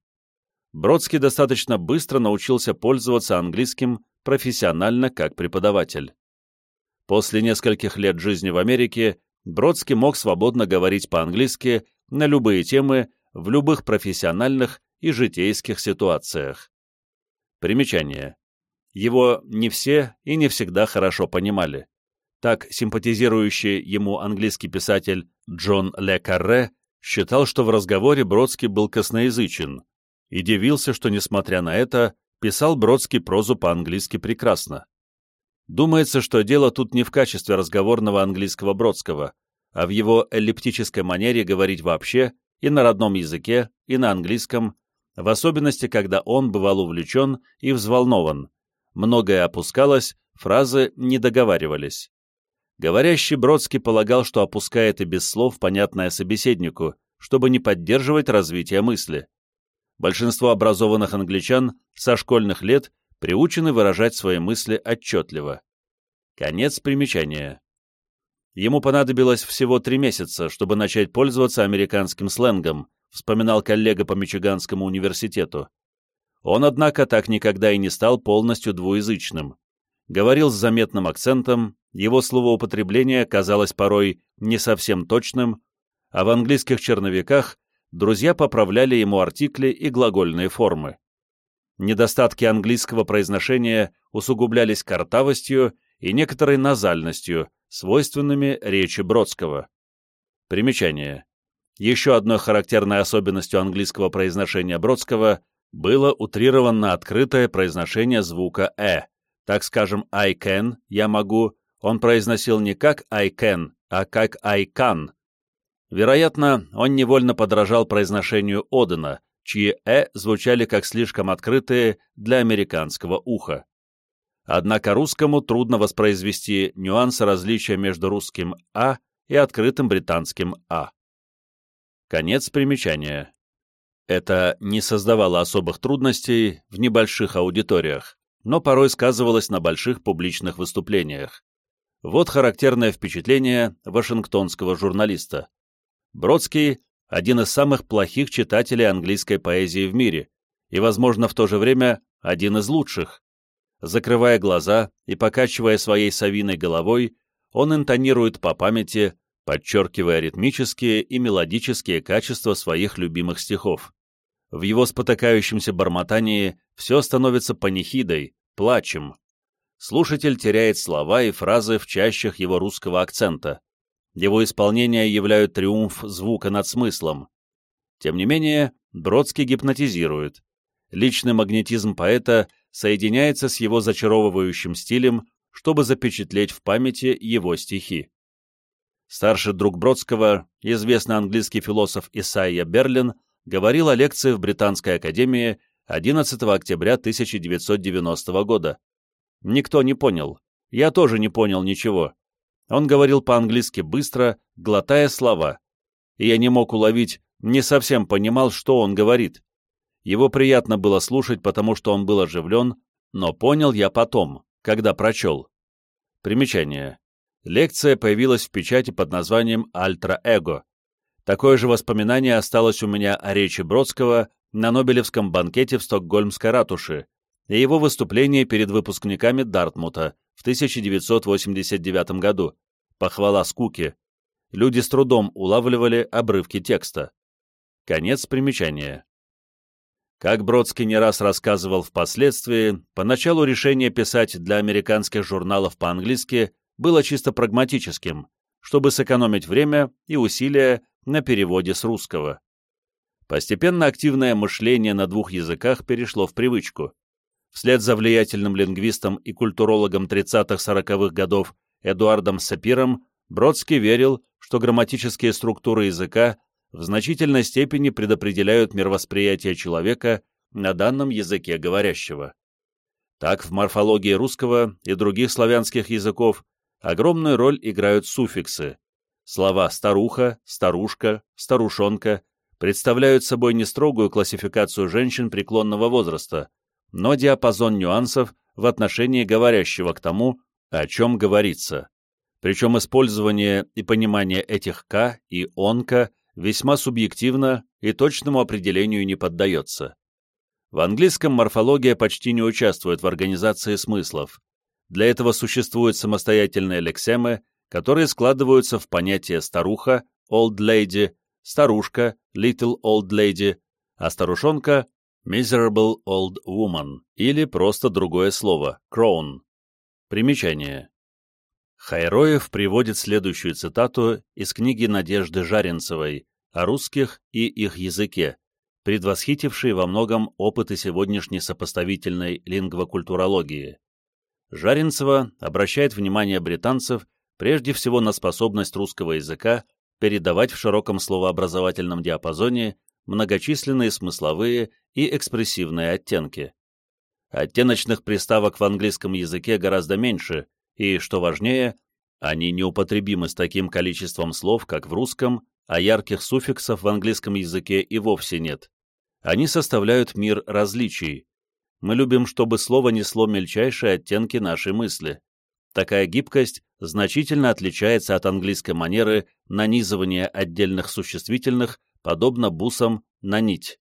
Бродский достаточно быстро научился пользоваться английским профессионально как преподаватель. После нескольких лет жизни в Америке Бродский мог свободно говорить по-английски на любые темы в любых профессиональных и житейских ситуациях. Примечание. Его не все и не всегда хорошо понимали. Так, симпатизирующий ему английский писатель Джон Ле Карре считал, что в разговоре Бродский был косноязычен, и дивился, что, несмотря на это, писал Бродский прозу по-английски прекрасно. Думается, что дело тут не в качестве разговорного английского Бродского, а в его эллиптической манере говорить вообще и на родном языке, и на английском, в особенности, когда он бывал увлечен и взволнован, многое опускалось, фразы не договаривались. Говорящий Бродский полагал, что опускает и без слов понятное собеседнику, чтобы не поддерживать развитие мысли. Большинство образованных англичан со школьных лет приучены выражать свои мысли отчетливо. Конец примечания. Ему понадобилось всего три месяца, чтобы начать пользоваться американским сленгом, вспоминал коллега по Мичиганскому университету. Он, однако, так никогда и не стал полностью двуязычным. Говорил с заметным акцентом, его словоупотребление казалось порой не совсем точным, а в английских черновиках друзья поправляли ему артикли и глагольные формы. Недостатки английского произношения усугублялись картавостью и некоторой назальностью, свойственными речи Бродского. Примечание. Еще одной характерной особенностью английского произношения Бродского было утрированно открытое произношение звука «э». Так скажем, «I can» — «я могу» он произносил не как «I can», а как «I can». Вероятно, он невольно подражал произношению Одена, чьи «э» звучали как слишком открытые для американского уха. Однако русскому трудно воспроизвести нюансы различия между русским «а» и открытым британским «а». Конец примечания. Это не создавало особых трудностей в небольших аудиториях, но порой сказывалось на больших публичных выступлениях. Вот характерное впечатление вашингтонского журналиста. Бродский – один из самых плохих читателей английской поэзии в мире и, возможно, в то же время один из лучших. Закрывая глаза и покачивая своей совиной головой, он интонирует по памяти, подчеркивая ритмические и мелодические качества своих любимых стихов в его спотыкающемся бормотании все становится панихидой, плачем. Слушатель теряет слова и фразы в чащах его русского акцента. Его исполнения являют триумф звука над смыслом. Тем не менее, Бродский гипнотизирует. Личный магнетизм поэта соединяется с его зачаровывающим стилем, чтобы запечатлеть в памяти его стихи. Старший друг Бродского, известный английский философ Исайя Берлин, говорил о лекции в Британской академии 11 октября 1990 года. Никто не понял. Я тоже не понял ничего. Он говорил по-английски быстро, глотая слова. И я не мог уловить, не совсем понимал, что он говорит. Его приятно было слушать, потому что он был оживлен, но понял я потом, когда прочел. Примечание. Лекция появилась в печати под названием «Альтра-эго», Такое же воспоминание осталось у меня о речи Бродского на Нобелевском банкете в Стокгольмской ратуше и его выступлении перед выпускниками Дартмута в 1989 году. Похвала скуки. Люди с трудом улавливали обрывки текста. Конец примечания. Как Бродский не раз рассказывал впоследствии, поначалу решение писать для американских журналов по-английски было чисто прагматическим, чтобы сэкономить время и усилия на переводе с русского. Постепенно активное мышление на двух языках перешло в привычку. Вслед за влиятельным лингвистом и культурологом 30-40-х годов Эдуардом Сапиром Бродский верил, что грамматические структуры языка в значительной степени предопределяют мировосприятие человека на данном языке говорящего. Так в морфологии русского и других славянских языков огромную роль играют суффиксы, Слова «старуха», «старушка», «старушонка» представляют собой не строгую классификацию женщин преклонного возраста, но диапазон нюансов в отношении говорящего к тому, о чем говорится. Причем использование и понимание этих «к» и «онка» весьма субъективно и точному определению не поддается. В английском морфология почти не участвует в организации смыслов. Для этого существуют самостоятельные лексемы, которые складываются в понятие «старуха» old lady, «старушка» little old lady, а старушонка miserable old woman или просто другое слово crone. Примечание. Хайроев приводит следующую цитату из книги Надежды Жаренцевой о русских и их языке, предвосхитившей во многом опыты сегодняшней сопоставительной лингвокультурологии. Жаренцева обращает внимание британцев прежде всего на способность русского языка передавать в широком словообразовательном диапазоне многочисленные смысловые и экспрессивные оттенки. Оттеночных приставок в английском языке гораздо меньше, и, что важнее, Они неупотребимы с таким количеством слов, как в русском, а ярких суффиксов в английском языке и вовсе нет. Они составляют мир различий. Мы любим, чтобы слово несло мельчайшие оттенки нашей мысли. Такая гибкость значительно отличается от английской манеры нанизывания отдельных существительных, подобно бусам на нить.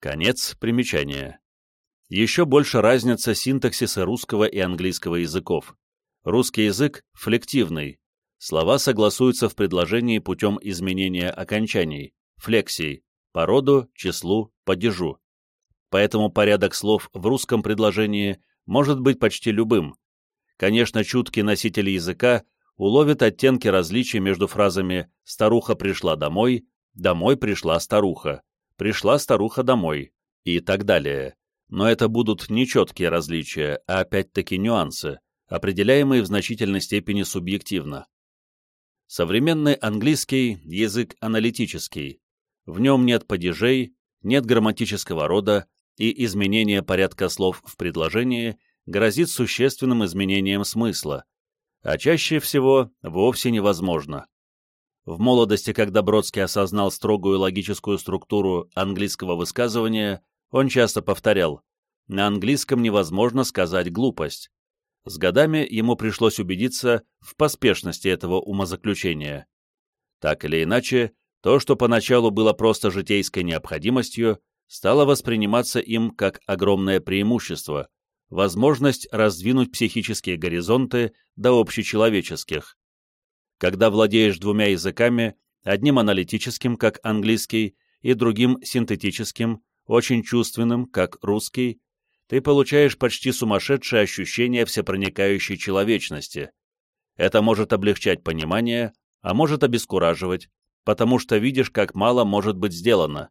Конец примечания. Еще больше разница синтаксиса русского и английского языков. Русский язык флективный. Слова согласуются в предложении путем изменения окончаний, флексий, по роду, числу, падежу. Поэтому порядок слов в русском предложении может быть почти любым. Конечно, чуткий носитель языка уловит оттенки различий между фразами «старуха пришла домой», «домой пришла старуха», «пришла старуха домой» и так далее. Но это будут не четкие различия, а опять-таки нюансы, определяемые в значительной степени субъективно. Современный английский – язык аналитический. В нем нет падежей, нет грамматического рода, и изменение порядка слов в предложении грозит существенным изменением смысла, а чаще всего вовсе невозможно. В молодости, когда Бродский осознал строгую логическую структуру английского высказывания, он часто повторял «на английском невозможно сказать глупость». С годами ему пришлось убедиться в поспешности этого умозаключения. Так или иначе, то, что поначалу было просто житейской необходимостью, стало восприниматься им как огромное преимущество, возможность раздвинуть психические горизонты до общечеловеческих. Когда владеешь двумя языками, одним аналитическим, как английский, и другим синтетическим, очень чувственным, как русский, ты получаешь почти сумасшедшее ощущение всепроникающей человечности. Это может облегчать понимание, а может обескураживать, потому что видишь, как мало может быть сделано.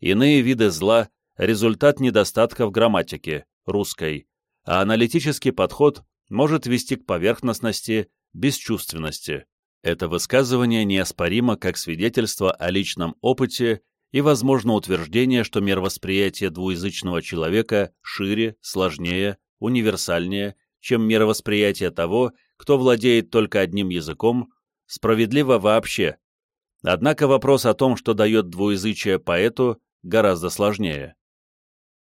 Иные виды зла – результат недостатка в грамматике, русской, а аналитический подход может вести к поверхностности, бесчувственности. Это высказывание неоспоримо как свидетельство о личном опыте и, возможно, утверждение, что мировосприятие двуязычного человека шире, сложнее, универсальнее, чем мировосприятие того, кто владеет только одним языком, справедливо вообще. Однако вопрос о том, что дает двуязычие поэту, гораздо сложнее.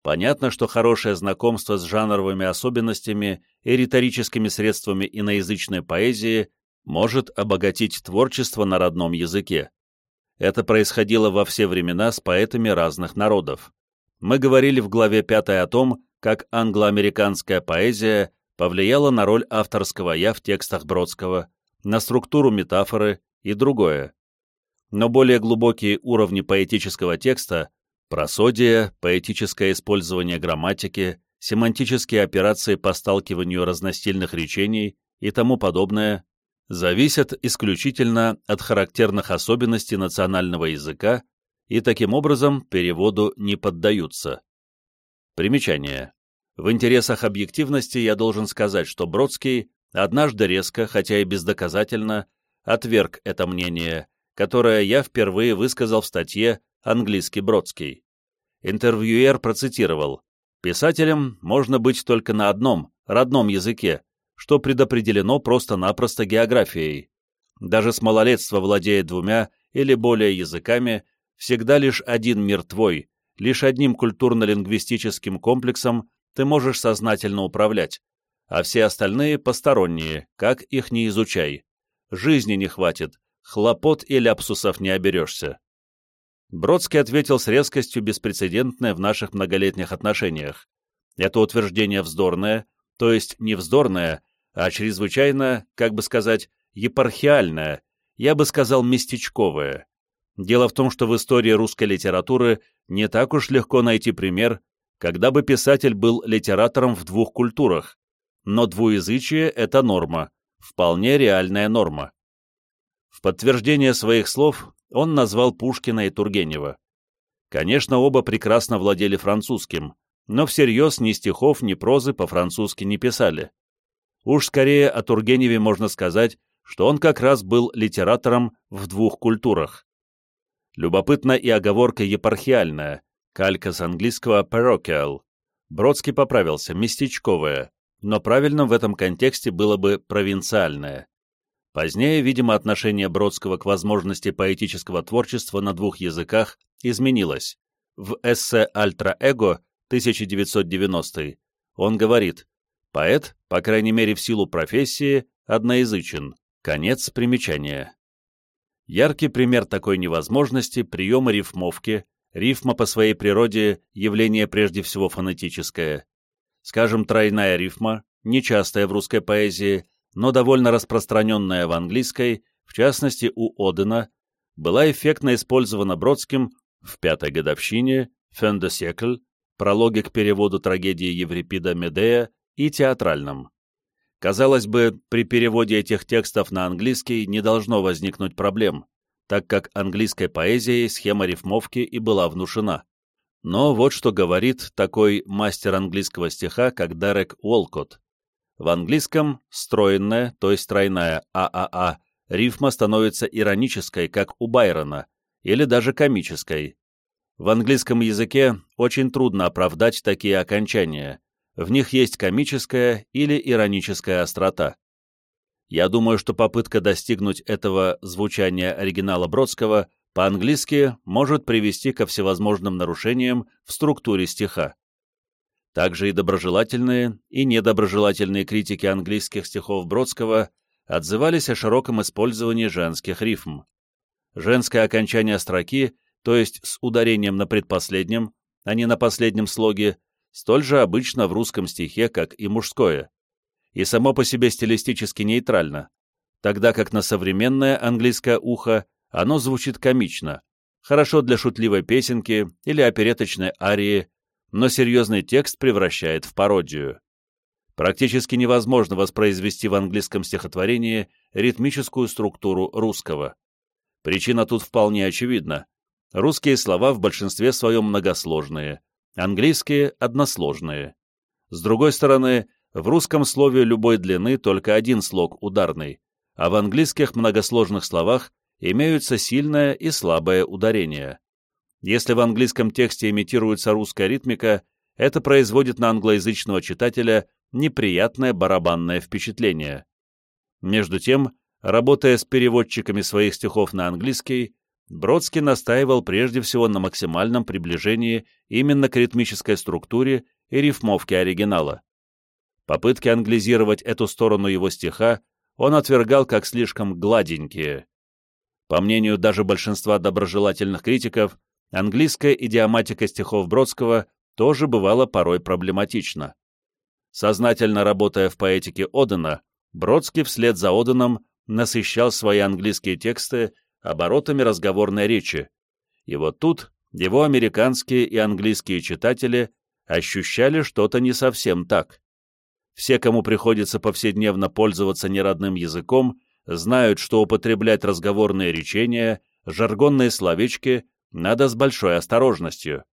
Понятно, что хорошее знакомство с жанровыми особенностями и риторическими средствами иноязычной поэзии может обогатить творчество на родном языке. Это происходило во все времена с поэтами разных народов. Мы говорили в главе 5 о том, как англо-американская поэзия повлияла на роль авторского «я» в текстах Бродского, на структуру метафоры и другое. Но более глубокие уровни поэтического текста – просодия, поэтическое использование грамматики, семантические операции по сталкиванию разностильных речений и тому подобное зависят исключительно от характерных особенностей национального языка и таким образом переводу не поддаются. Примечание. В интересах объективности я должен сказать, что Бродский однажды резко, хотя и бездоказательно, отверг это мнение, которое я впервые высказал в статье «Английский Бродский». Интервьюер процитировал «Писателем можно быть только на одном, родном языке, что предопределено просто-напросто географией. Даже с малолетства владея двумя или более языками, всегда лишь один мир твой, лишь одним культурно-лингвистическим комплексом ты можешь сознательно управлять, а все остальные посторонние, как их не изучай. Жизни не хватит, хлопот и ляпсусов не оберешься. Бродский ответил с резкостью, беспрецедентной в наших многолетних отношениях. Это утверждение вздорное, то есть не вздорная, а чрезвычайно, как бы сказать, епархиальная, я бы сказал, местечковая. Дело в том, что в истории русской литературы не так уж легко найти пример, когда бы писатель был литератором в двух культурах, но двуязычие — это норма, вполне реальная норма. В подтверждение своих слов он назвал Пушкина и Тургенева. Конечно, оба прекрасно владели французским, но всерьез ни стихов, ни прозы по-французски не писали. Уж скорее о Тургеневе можно сказать, что он как раз был литератором в двух культурах. Любопытна и оговорка епархиальная, калька с английского parochial. Бродский поправился, местечковая, но правильно в этом контексте было бы провинциальное. Позднее, видимо, отношение Бродского к возможности поэтического творчества на двух языках изменилось. В эссе «Альтра-эго» 1990 он говорит «Поэт, по крайней мере в силу профессии, одноязычен». Конец примечания. Яркий пример такой невозможности – приемы рифмовки. Рифма по своей природе – явление прежде всего фонетическое. Скажем, тройная рифма, нечастая в русской поэзии, но довольно распространенная в английской, в частности у Одена, была эффектно использована Бродским в пятой годовщине «Fin de siècle», прологе к переводу трагедии Еврипида Медея и театральном. Казалось бы, при переводе этих текстов на английский не должно возникнуть проблем, так как английской поэзией схема рифмовки и была внушена. Но вот что говорит такой мастер английского стиха, как Дерек Уолкотт. В английском стройная, то есть тройная ААА, рифма становится иронической, как у Байрона, или даже комической. В английском языке очень трудно оправдать такие окончания, в них есть комическая или ироническая острота. Я думаю, что попытка достигнуть этого звучания оригинала Бродского по-английски может привести ко всевозможным нарушениям в структуре стиха. Также и доброжелательные, и недоброжелательные критики английских стихов Бродского отзывались о широком использовании женских рифм. Женское окончание строки, то есть с ударением на предпоследнем, а не на последнем слоге, столь же обычно в русском стихе, как и мужское, и само по себе стилистически нейтрально, тогда как на современное английское ухо оно звучит комично, хорошо для шутливой песенки или опереточной арии, но серьезный текст превращает в пародию. Практически невозможно воспроизвести в английском стихотворении ритмическую структуру русского. Причина тут вполне очевидна. Русские слова в большинстве своем многосложные, Английские — односложные. С другой стороны, в русском слове любой длины только один слог ударный, а в английских многосложных словах имеются сильное и слабое ударение. Если в английском тексте имитируется русская ритмика, это производит на англоязычного читателя неприятное барабанное впечатление. Между тем, работая с переводчиками своих стихов на английский, Бродский настаивал прежде всего на максимальном приближении именно к ритмической структуре и рифмовке оригинала. Попытки англизировать эту сторону его стиха он отвергал как слишком гладенькие. По мнению даже большинства доброжелательных критиков, английская идиоматика стихов Бродского тоже бывала порой проблематична. Сознательно работая в поэтике Одена, Бродский вслед за Оденом насыщал свои английские тексты оборотами разговорной речи, и вот тут его американские и английские читатели ощущали что-то не совсем так. Все, кому приходится повседневно пользоваться неродным языком, знают, что употреблять разговорные речения, жаргонные словечки надо с большой осторожностью.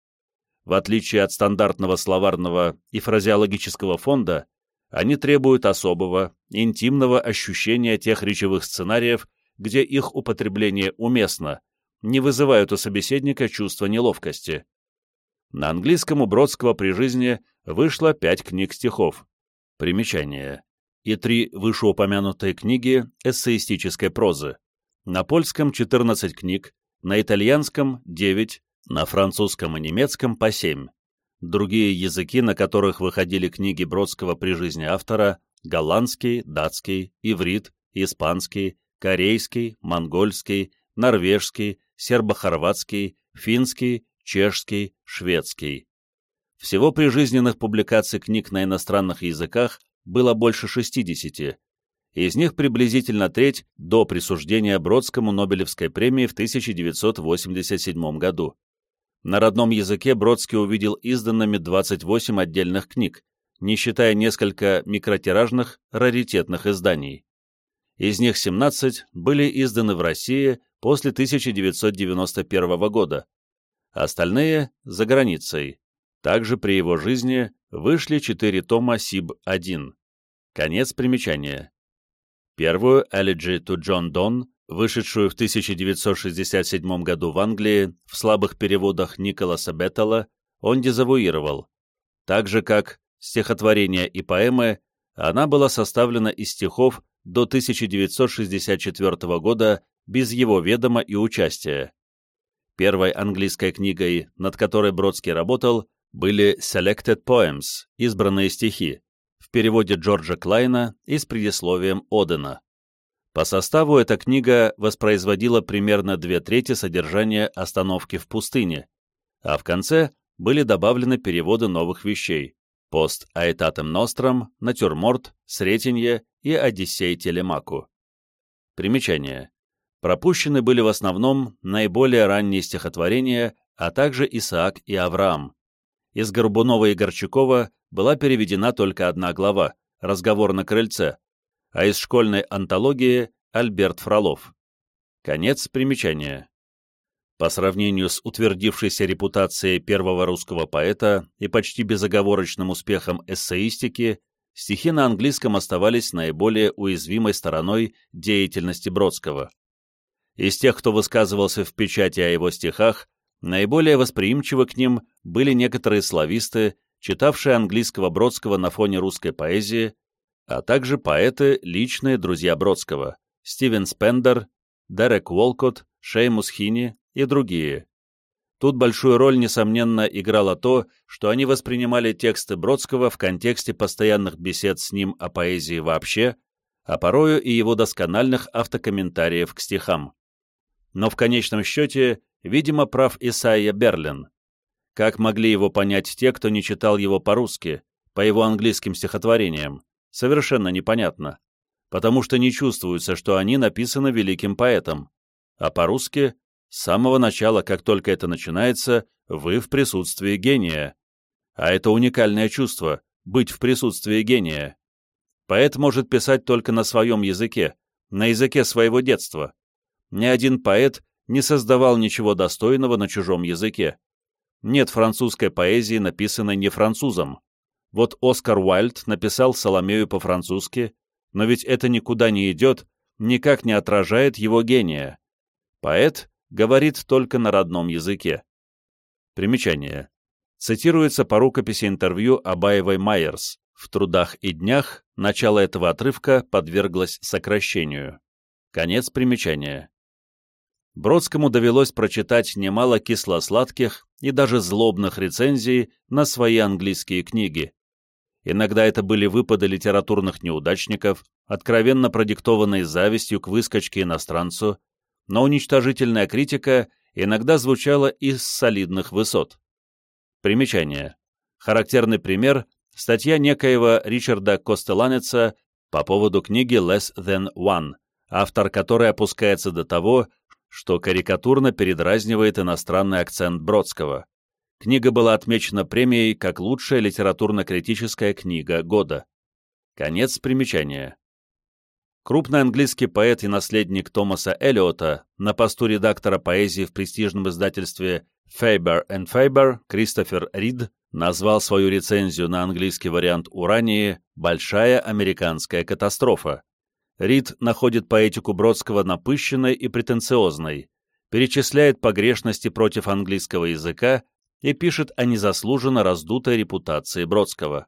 В отличие от стандартного словарного и фразеологического фонда, они требуют особого, интимного ощущения тех речевых сценариев, где их употребление уместно, не вызывают у собеседника чувства неловкости. На английском у Бродского при жизни вышло пять книг стихов. Примечание. И три вышеупомянутые книги эссеистической прозы. На польском 14 книг, на итальянском 9, на французском и немецком по 7. Другие языки, на которых выходили книги Бродского при жизни автора, голландский, датский, иврит, испанский, корейский, монгольский, норвежский, сербо-хорватский, финский, чешский, шведский. Всего прижизненных публикаций книг на иностранных языках было больше 60, из них приблизительно треть до присуждения Бродскому Нобелевской премии в 1987 году. На родном языке Бродский увидел изданными 28 отдельных книг, не считая несколько микротиражных раритетных изданий. Из них 17 были изданы в России после 1991 года, остальные — за границей. Также при его жизни вышли четыре тома СИБ-1. Конец примечания. Первую «Elegy to John Donne», вышедшую в 1967 году в Англии в слабых переводах Николаса Беттела, он дезавуировал, так же как стихотворения и поэмы она была составлена из стихов до 1964 года без его ведома и участия. Первой английской книгой, над которой Бродский работал, были Selected Poems, избранные стихи, переводе Джорджа Клайна и с предисловием Одена. По составу эта книга воспроизводила примерно две трети содержания «Остановки в пустыне», а в конце были добавлены переводы новых вещей «Пост Аэтатем Ностром», «Натюрморт», «Сретенье» и «Одиссей Телемаку». Примечание. Пропущены были в основном наиболее ранние стихотворения, а также Исаак и Авраам. Из Горбунова и Горчакова была переведена только одна глава «Разговор на крыльце», а из школьной антологии Альберт Фролов. Конец примечания. По сравнению с утвердившейся репутацией первого русского поэта и почти безоговорочным успехом эссеистики, стихи на английском оставались наиболее уязвимой стороной деятельности Бродского. Из тех, кто высказывался в печати о его стихах, наиболее восприимчивы к ним были некоторые слависты, читавшие английского Бродского на фоне русской поэзии, а также поэты, личные друзья Бродского, Стивен Спендер, Дерек Уолкотт, Шеймус Хини и другие. Тут большую роль, несомненно, играло то, что они воспринимали тексты Бродского в контексте постоянных бесед с ним о поэзии вообще, а порою и его доскональных автокомментариев к стихам но в конечном счете, видимо, прав Исайя Берлин. Как могли его понять те, кто не читал его по-русски, по его английским стихотворениям, совершенно непонятно, потому что не чувствуется, что они написаны великим поэтом, а по-русски с самого начала, как только это начинается, вы в присутствии гения. А это уникальное чувство — быть в присутствии гения. Поэт может писать только на своем языке, на языке своего детства, ни один поэт не создавал ничего достойного на чужом языке. Нет французской поэзии, написанной не французом. Вот Оскар Уайльд написал Соломею по-французски, но ведь это никуда не идет, никак не отражает его гения. Поэт говорит только на родном языке. Примечание. Цитируется по рукописи интервью Абаевой Майерс. В «Трудах и днях» начало этого отрывка подверглось сокращению. Конец примечания. Бродскому довелось прочитать немало кисло-сладких и даже злобных рецензий на свои английские книги. Иногда это были выпады литературных неудачников, откровенно продиктованные завистью к выскочке иностранцу, но уничтожительная критика иногда звучала из солидных высот. Примечание. Характерный пример – статья некоего Ричарда Костеланеца по поводу книги «Less Than One», автор которой опускается до того, что карикатурно передразнивает иностранный акцент Бродского. Книга была отмечена премией как лучшая литературно-критическая книга года. Конец примечания. Крупный английский поэт и наследник Томаса Эллиота на посту редактора поэзии в престижном издательстве Faber Faber Кристофер Рид назвал свою рецензию на английский вариант «Урании» «Большая американская катастрофа». Рид находит поэтику Бродского напыщенной и претенциозной, перечисляет погрешности против английского языка и пишет о незаслуженно раздутой репутации Бродского.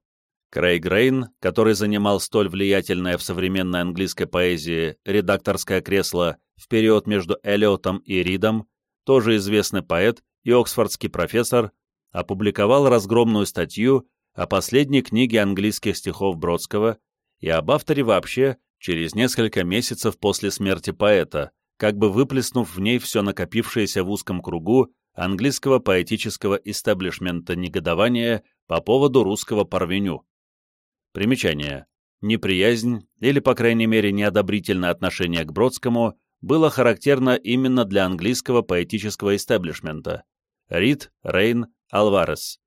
Крейг Рейн, который занимал столь влиятельное в современной английской поэзии редакторское кресло в период между Эллиотом и Ридом, тоже известный поэт и оксфордский профессор, опубликовал разгромную статью о последней книге английских стихов Бродского и об авторе вообще через несколько месяцев после смерти поэта, как бы выплеснув в ней все накопившееся в узком кругу английского поэтического истеблишмента негодования по поводу русского парвеню. Примечание. Неприязнь, или, по крайней мере, неодобрительное отношение к Бродскому было характерно именно для английского поэтического истеблишмента. Рид, Рейн, Алварес.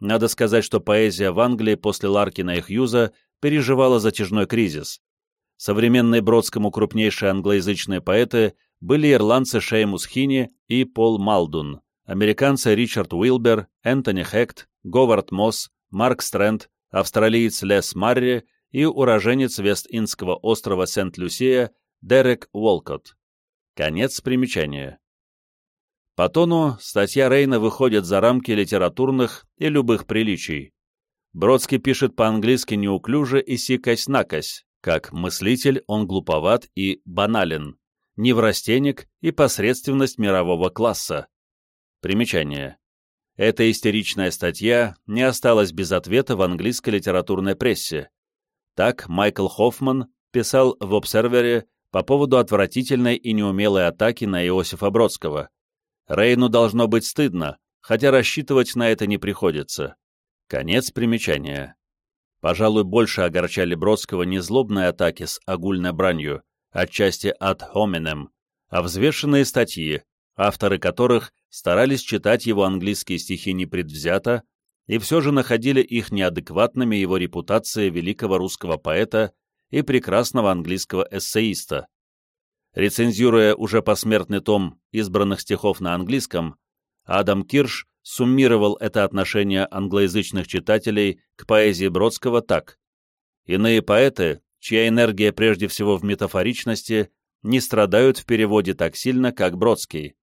Надо сказать, что поэзия в Англии после Ларкина и Хьюза переживала затяжной кризис, Современные Бродскому крупнейшие англоязычные поэты были ирландцы Шеймус Хини и Пол Малдун, американцы Ричард Уилбер, Энтони Хект, Говард Мосс, Марк Стрэнд, австралиец Лес Марри и уроженец Вест-Индского острова Сент-Люсия Дерек Уолкотт. Конец примечания. По тону статья Рейна выходит за рамки литературных и любых приличий. Бродский пишет по-английски неуклюже и сикось-накось, как мыслитель он глуповат и банален, неврастенник и посредственность мирового класса. Примечание. Эта истеричная статья не осталась без ответа в английской литературной прессе. Так Майкл Хоффман писал в «Обсервере» по поводу отвратительной и неумелой атаки на Иосифа Бродского. Рейну должно быть стыдно, хотя рассчитывать на это не приходится. Конец примечания. Пожалуй, больше огорчали Бродского не злобные атаки с огульной бранью, отчасти от hominem, а взвешенные статьи, авторы которых старались читать его английские стихи непредвзято и все же находили их неадекватными его репутации великого русского поэта и прекрасного английского эссеиста. Рецензируя уже посмертный том избранных стихов на английском, Адам Кирш суммировал это отношение англоязычных читателей к поэзии Бродского так. Иные поэты, чья энергия прежде всего в метафоричности, не страдают в переводе так сильно, как Бродский.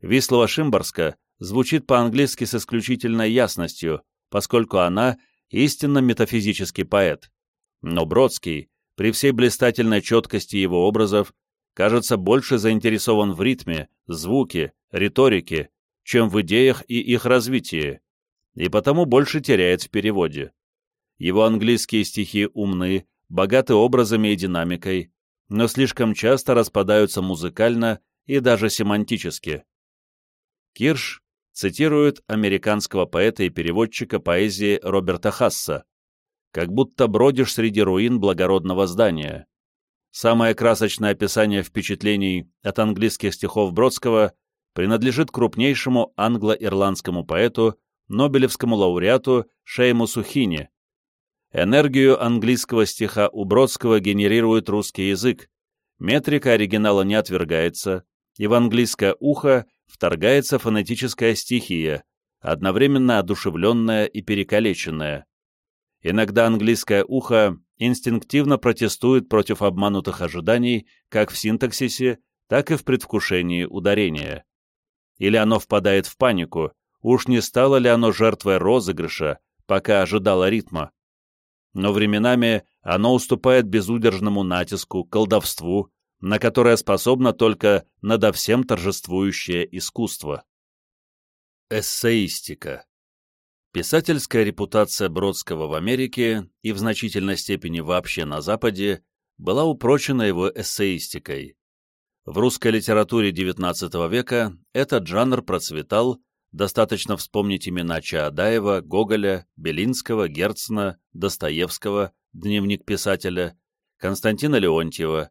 Вислова Шимборска звучит по-английски с исключительной ясностью, поскольку она истинно метафизический поэт. Но Бродский, при всей блистательной четкости его образов, кажется больше заинтересован в ритме, звуке, риторике, чем в идеях и их развитии, и потому больше теряет в переводе. Его английские стихи умны, богаты образами и динамикой, но слишком часто распадаются музыкально и даже семантически. Кирш цитирует американского поэта и переводчика поэзии Роберта Хасса, как будто бродишь среди руин благородного здания. Самое красочное описание впечатлений от английских стихов Бродского принадлежит крупнейшему англо-ирландскому поэту, Нобелевскому лауреату Шеймусу Хини. Энергию английского стиха у Бродского генерирует русский язык, метрика оригинала не отвергается, и в английское ухо вторгается фонетическая стихия, одновременно одушевленная и перекалеченная. Иногда английское ухо инстинктивно протестует против обманутых ожиданий как в синтаксисе, так и в предвкушении ударения. Или оно впадает в панику, уж не стало ли оно жертвой розыгрыша, пока ожидало ритма. Но временами оно уступает безудержному натиску, колдовству, на которое способно только надо всем торжествующее искусство. Эссеистика Писательская репутация Бродского в Америке и в значительной степени вообще на Западе была упрочена его эссеистикой. В русской литературе XIX века этот жанр процветал, достаточно вспомнить имена Чаадаева, Гоголя, Белинского, Герцена, Достоевского, дневник писателя, Константина Леонтьева,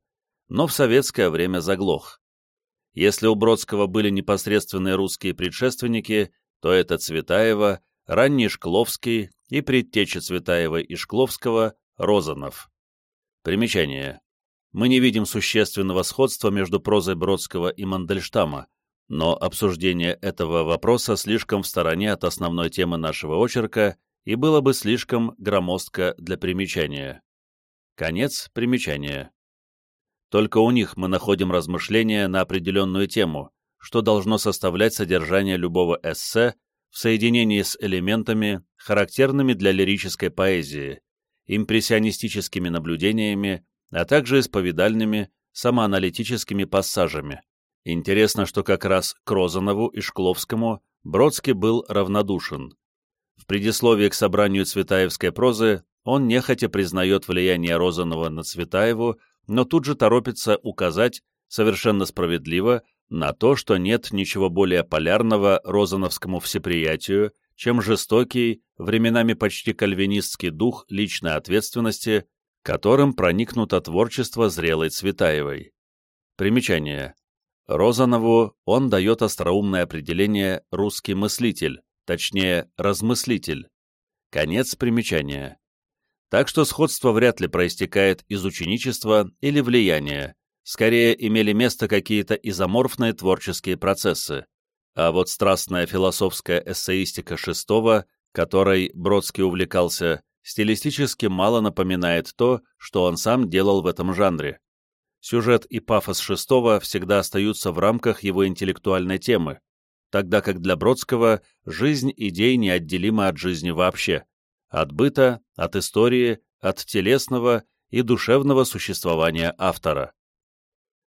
но в советское время заглох. Если у Бродского были непосредственные русские предшественники, то это Цветаева, ранний Шкловский и предтеча Цветаева и Шкловского Розанов. Примечание. Мы не видим существенного сходства между прозой Бродского и Мандельштама, но обсуждение этого вопроса слишком в стороне от основной темы нашего очерка и было бы слишком громоздко для примечания. Конец примечания. Только у них мы находим размышления на определенную тему, что должно составлять содержание любого эссе в соединении с элементами, характерными для лирической поэзии, импрессионистическими наблюдениями, а также исповедальными, самоаналитическими пассажами. Интересно, что как раз к Розанову и Шкловскому Бродский был равнодушен. В предисловии к собранию цветаевской прозы он нехотя признает влияние Розанова на Цветаеву, но тут же торопится указать, совершенно справедливо, на то, что нет ничего более полярного розановскому всеприятию, чем жестокий, временами почти кальвинистский дух личной ответственности, которым проникнуто творчество зрелой Цветаевой. Примечание. Розанову он дает остроумное определение «русский мыслитель», точнее, «размыслитель». Конец примечания. Так что сходство вряд ли проистекает из ученичества или влияния, скорее имели место какие-то изоморфные творческие процессы. А вот страстная философская эссеистика шестого, которой Бродский увлекался, стилистически мало напоминает то, что он сам делал в этом жанре. Сюжет и пафос шестого всегда остаются в рамках его интеллектуальной темы, тогда как для Бродского жизнь идей неотделима от жизни вообще, от быта, от истории, от телесного и душевного существования автора.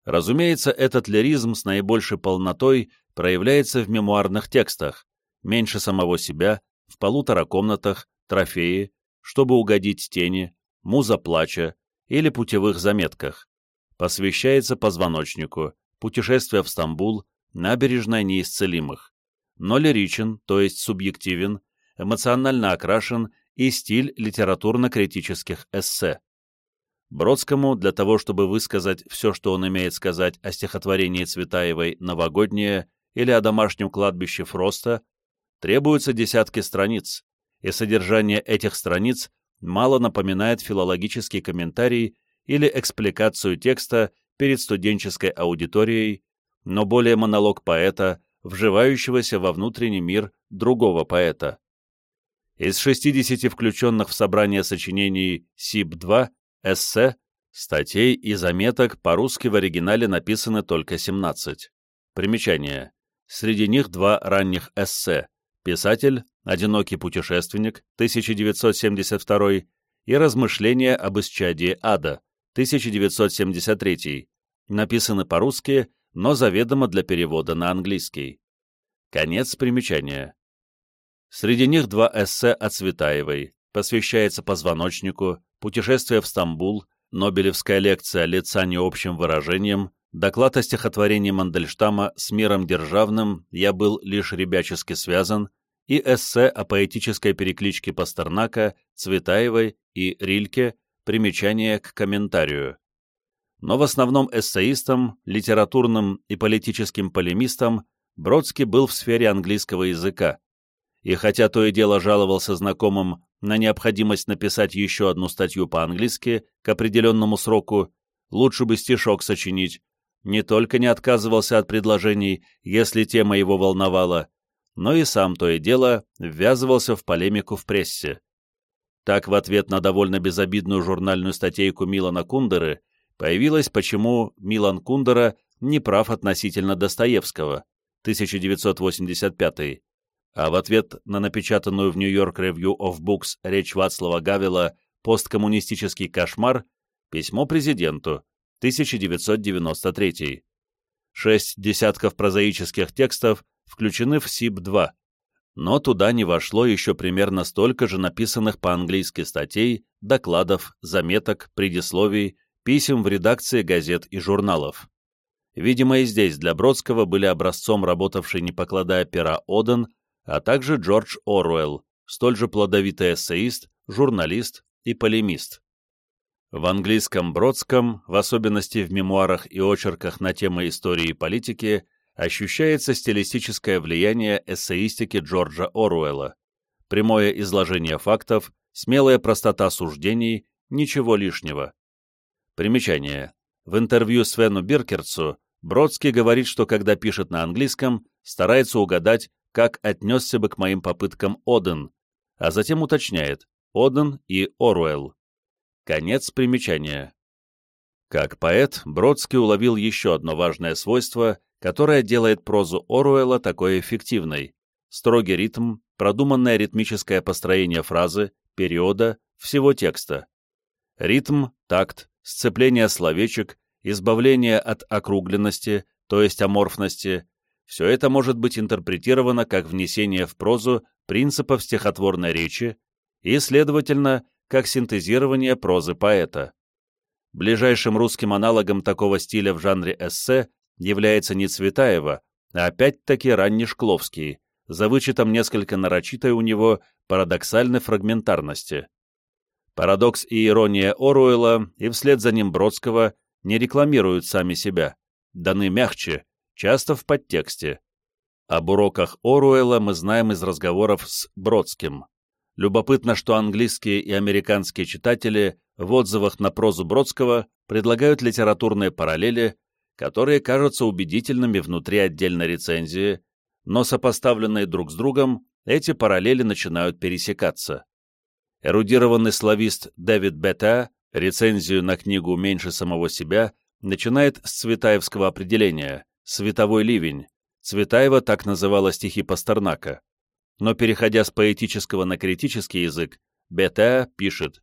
Разумеется, этот лиризм с наибольшей полнотой проявляется в мемуарных текстах, меньше самого себя, в полутора комнатах, трофеи, чтобы угодить тени, муза плача или путевых заметках. Посвящается позвоночнику, путешествие в Стамбул, набережная неисцелимых. Но лиричен, то есть субъективен, эмоционально окрашен и стиль литературно-критических эссе. Бродскому для того, чтобы высказать все, что он имеет сказать о стихотворении Цветаевой «Новогоднее» или о домашнем кладбище Фроста, требуются десятки страниц, и содержание этих страниц мало напоминает филологический комментарий или экспликацию текста перед студенческой аудиторией, но более монолог поэта, вживающегося во внутренний мир другого поэта. Из 60 включенных в собрание сочинений СИБ-2 эссе, статей и заметок по-русски в оригинале написаны только 17. Примечание. Среди них два ранних эссе «Писатель», «Одинокий путешественник» 1972 и «Размышления об исчадии ада» 1973, написаны по-русски, но заведомо для перевода на английский. Конец примечания. Среди них два эссе о Цветаевой, посвящается позвоночнику, путешествие в Стамбул, Нобелевская лекция лица необщим выражением, доклад о стихотворении Мандельштама «С миром державным я был лишь ребячески связан» и эссе о поэтической перекличке Пастернака, Цветаевой и Рильке «Примечание к комментарию». Но в основном эссеистом, литературным и политическим полемистом Бродский был в сфере английского языка, и хотя то и дело жаловался знакомым на необходимость написать еще одну статью по-английски к определенному сроку, лучше бы стишок сочинить, не только не отказывался от предложений, если тема его волновала, но и сам то и дело ввязывался в полемику в прессе. Так, в ответ на довольно безобидную журнальную статейку Милана Кундеры появилась «Почему Милан Кундера не прав относительно Достоевского» 1985 а в ответ на напечатанную в York Review of Books речь Вацлава Гавела «Посткоммунистический кошмар» письмо президенту 1993. Шесть десятков прозаических текстов включены в СИБ-2, но туда не вошло еще примерно столько же написанных по-английски статей, докладов, заметок, предисловий, писем в редакции газет и журналов. Видимо, и здесь для Бродского были образцом работавший, не покладая пера Оден, а также Джордж Оруэлл, столь же плодовитый эссеист, журналист и полемист. В английском Бродском, в особенности в мемуарах и очерках на темы истории и политики, ощущается стилистическое влияние эссеистики Джорджа Оруэлла, прямое изложение фактов, смелая простота суждений, ничего лишнего. Примечание. В интервью Свену Биркерцу Бродский говорит, что когда пишет на английском, старается угадать, как отнесся бы к моим попыткам Оден, а затем уточняет Оден и Оруэлл. Конец примечания. Как поэт, Бродский уловил еще одно важное свойство, которое делает прозу Оруэлла такой эффективной. Строгий ритм, продуманное ритмическое построение фразы, периода, всего текста. Ритм, такт, сцепление словечек, избавление от округленности, то есть аморфности, все это может быть интерпретировано как внесение в прозу принципов стихотворной речи и, следовательно, как синтезирование прозы поэта. Ближайшим русским аналогом такого стиля в жанре эссе является не Цветаева, а опять-таки ранний Шкловский, за вычетом несколько нарочитой у него парадоксальной фрагментарности. Парадокс и ирония Оруэлла и вслед за ним Бродского не рекламируют сами себя, даны мягче, часто в подтексте. Об уроках Оруэлла мы знаем из разговоров с Бродским. Любопытно, что английские и американские читатели в отзывах на прозу Бродского предлагают литературные параллели, которые кажутся убедительными внутри отдельной рецензии, но сопоставленные друг с другом, эти параллели начинают пересекаться. Эрудированный славист Дэвид Бета рецензию на книгу «Меньше самого себя» начинает с цветаевского определения «Световой ливень». Цветаева так называла стихи Пастернака. Но переходя с поэтического на критический язык, Бете пишет,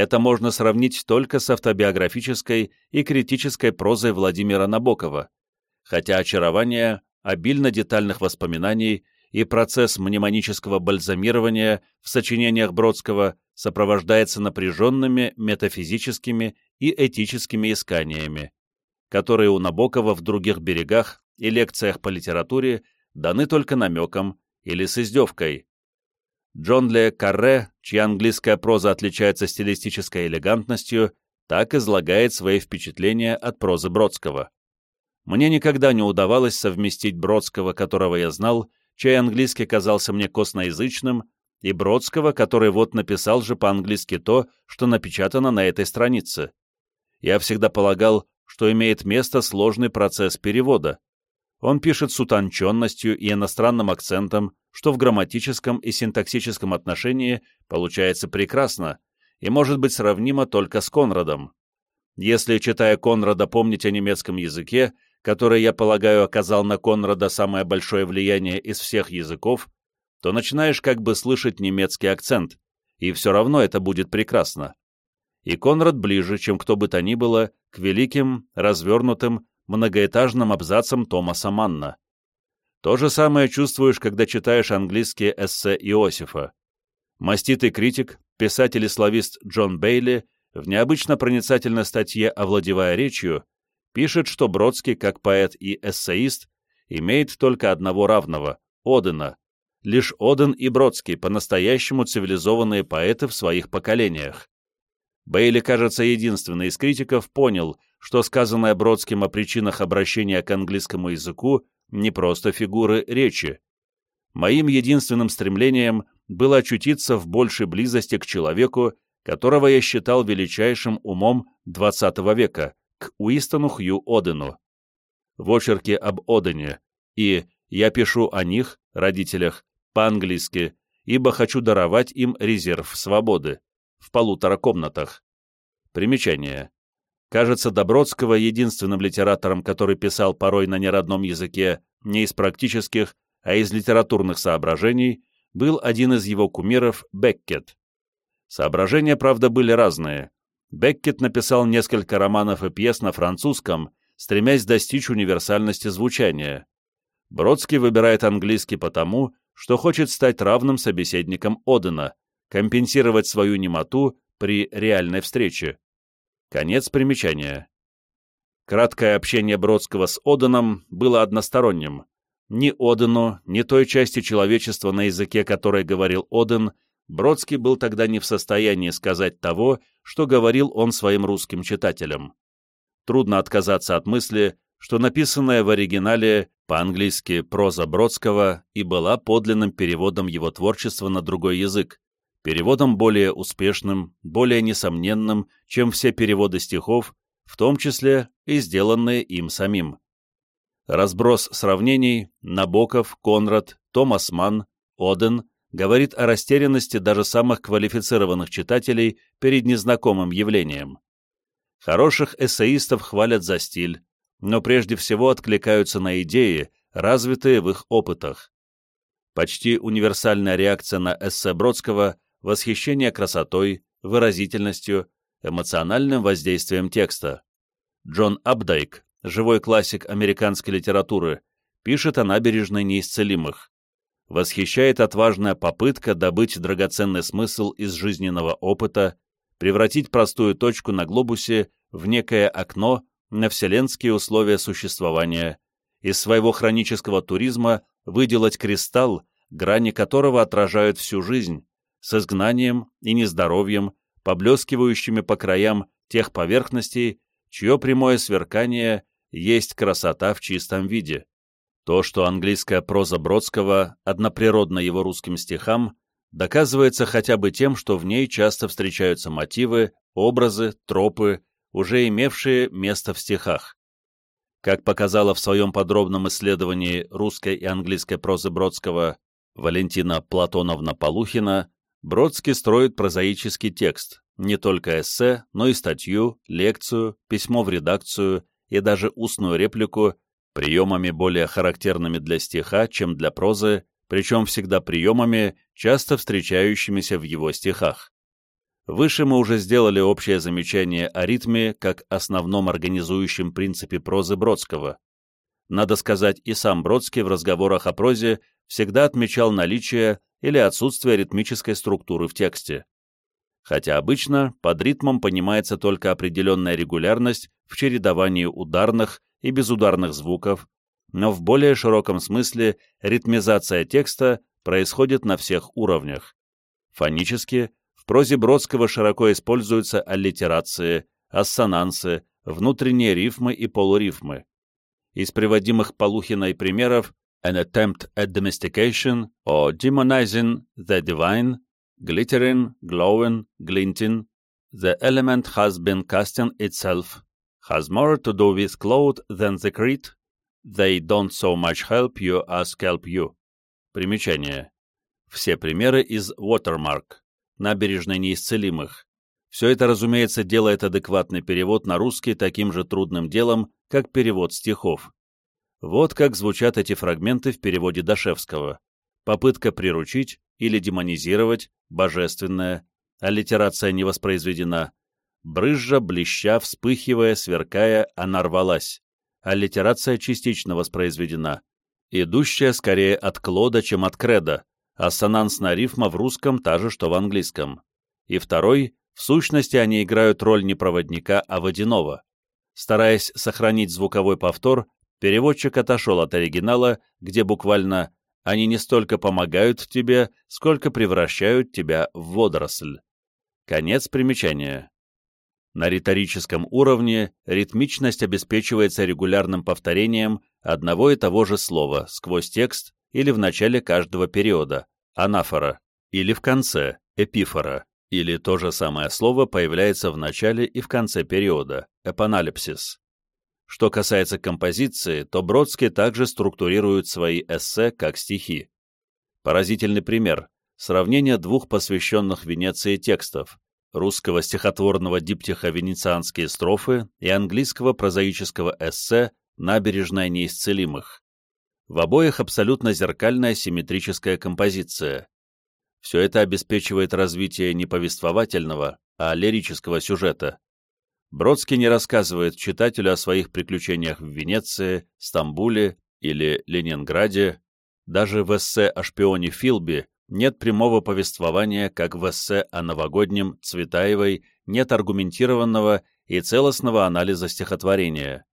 это можно сравнить только с автобиографической и критической прозой Владимира Набокова, хотя очарование, обильно детальных воспоминаний и процесс мнемонического бальзамирования в сочинениях Бродского сопровождается напряженными метафизическими и этическими исканиями, которые у Набокова в других берегах и лекциях по литературе даны только намеком или с издевкой. Джон Ле Карре, чья английская проза отличается стилистической элегантностью, так излагает свои впечатления от прозы Бродского. Мне никогда не удавалось совместить Бродского, которого я знал, чей английский казался мне косноязычным, и Бродского, который вот написал же по-английски то, что напечатано на этой странице. Я всегда полагал, что имеет место сложный процесс перевода. Он пишет с утонченностью и иностранным акцентом, что в грамматическом и синтаксическом отношении получается прекрасно и может быть сравнимо только с Конрадом. Если, читая Конрада, помнить о немецком языке, который, я полагаю, оказал на Конрада самое большое влияние из всех языков, то начинаешь как бы слышать немецкий акцент, и все равно это будет прекрасно. И Конрад ближе, чем кто бы то ни было, к великим, развернутым, многоэтажным абзацам Томаса Манна. То же самое чувствуешь, когда читаешь английские эссе Иосифа. Маститый критик, писатель и славист Джон Бейли в необычно проницательной статье «Овладевая речью» пишет, что Бродский, как поэт и эссеист, имеет только одного равного — Одена. Лишь Оден и Бродский по-настоящему цивилизованные поэты в своих поколениях. Бейли, кажется, единственный из критиков понял, что сказанное Бродским о причинах обращения к английскому языку не просто фигуры речи. Моим единственным стремлением было очутиться в большей близости к человеку, которого я считал величайшим умом XX века, к Уистону Хью Одену. В очерке об Одене и «Я пишу о них, родителях, по-английски, ибо хочу даровать им резерв свободы» в полутора комнатах. Примечание. Кажется, Добродского единственным литератором, который писал порой на неродном языке не из практических, а из литературных соображений, был один из его кумиров Беккет. Соображения, правда, были разные. Беккет написал несколько романов и пьес на французском, стремясь достичь универсальности звучания. Бродский выбирает английский потому, что хочет стать равным собеседником Одена, компенсировать свою немоту при реальной встрече. Конец примечания. Краткое общение Бродского с Оденом было односторонним. Ни Одену, ни той части человечества, на языке которой говорил Оден, Бродский был тогда не в состоянии сказать того, что говорил он своим русским читателям. Трудно отказаться от мысли, что написанная в оригинале по-английски проза Бродского и была подлинным переводом его творчества на другой язык, переводом более успешным, более несомненным, чем все переводы стихов, в том числе и сделанные им самим. Разброс сравнений Набоков, Конрад, Томас Манн, Оден говорит о растерянности даже самых квалифицированных читателей перед незнакомым явлением. Хороших эссеистов хвалят за стиль, но прежде всего откликаются на идеи, развитые в их опытах. Почти универсальная реакция на эссе Бродского восхищение красотой, выразительностью, эмоциональным воздействием текста. Джон Абдайк, живой классик американской литературы, пишет о набережной неисцелимых. Восхищает отважная попытка добыть драгоценный смысл из жизненного опыта, превратить простую точку на глобусе в некое окно на вселенские условия существования, из своего хронического туризма выделать кристалл, грани которого отражают всю жизнь, с изгнанием и нездоровьем, поблескивающими по краям тех поверхностей, чье прямое сверкание есть красота в чистом виде. То, что английская проза Бродского одноприродна его русским стихам, доказывается хотя бы тем, что в ней часто встречаются мотивы, образы, тропы, уже имевшие место в стихах. Как показала в своем подробном исследовании русской и английской прозы Бродского Валентина Платоновна Полухина, Бродский строит прозаический текст, не только эссе, но и статью, лекцию, письмо в редакцию и даже устную реплику приемами более характерными для стиха, чем для прозы, причем всегда приемами, часто встречающимися в его стихах. Выше мы уже сделали общее замечание о ритме как основном организующем принципе прозы Бродского. Надо сказать, и сам Бродский в разговорах о прозе всегда отмечал наличие или отсутствие ритмической структуры в тексте. Хотя обычно под ритмом понимается только определенная регулярность в чередовании ударных и безударных звуков, но в более широком смысле ритмизация текста происходит на всех уровнях. Фонически в прозе Бродского широко используются аллитерации, ассонансы, внутренние рифмы и полурифмы. Из приводимых Полухиной примеров «An attempt at domestication» or «Demonizing the divine», «Glittering», «Glowing», «Glinting», «The element has been casting itself», «Has more to do with cloud than the creed», «They don't so much help you as help you». Примечание. Все примеры из Watermark набережной неисцелимых. Все это, разумеется, делает адекватный перевод на русский таким же трудным делом, как перевод стихов. Вот как звучат эти фрагменты в переводе Дашевского. Попытка приручить или демонизировать, божественное, аллитерация не воспроизведена. Брызжа, блеща, вспыхивая, сверкая, она рвалась. Аллитерация частично воспроизведена. Идущая скорее от Клода, чем от Креда, ассонансная рифма в русском та же, что в английском. И второй, в сущности, они играют роль не проводника, а водяного. Стараясь сохранить звуковой повтор, переводчик отошел от оригинала, где буквально «они не столько помогают тебе, сколько превращают тебя в водоросль». Конец примечания. На риторическом уровне ритмичность обеспечивается регулярным повторением одного и того же слова сквозь текст или в начале каждого периода, анафора, или в конце, эпифора, или то же самое слово появляется в начале и в конце периода, эпаналипсис. Что касается композиции, то Бродский также структурирует свои эссе как стихи. Поразительный пример – сравнение двух посвященных Венеции текстов – русского стихотворного диптиха «Венецианские строфы» и английского прозаического эссе «Набережная неисцелимых». В обоих абсолютно зеркальная симметрическая композиция. Все это обеспечивает развитие не повествовательного, а лирического сюжета. Бродский не рассказывает читателю о своих приключениях в Венеции, Стамбуле или Ленинграде. Даже в эссе о шпионе Филби нет прямого повествования, как в эссе о новогоднем Цветаевой нет аргументированного и целостного анализа стихотворения.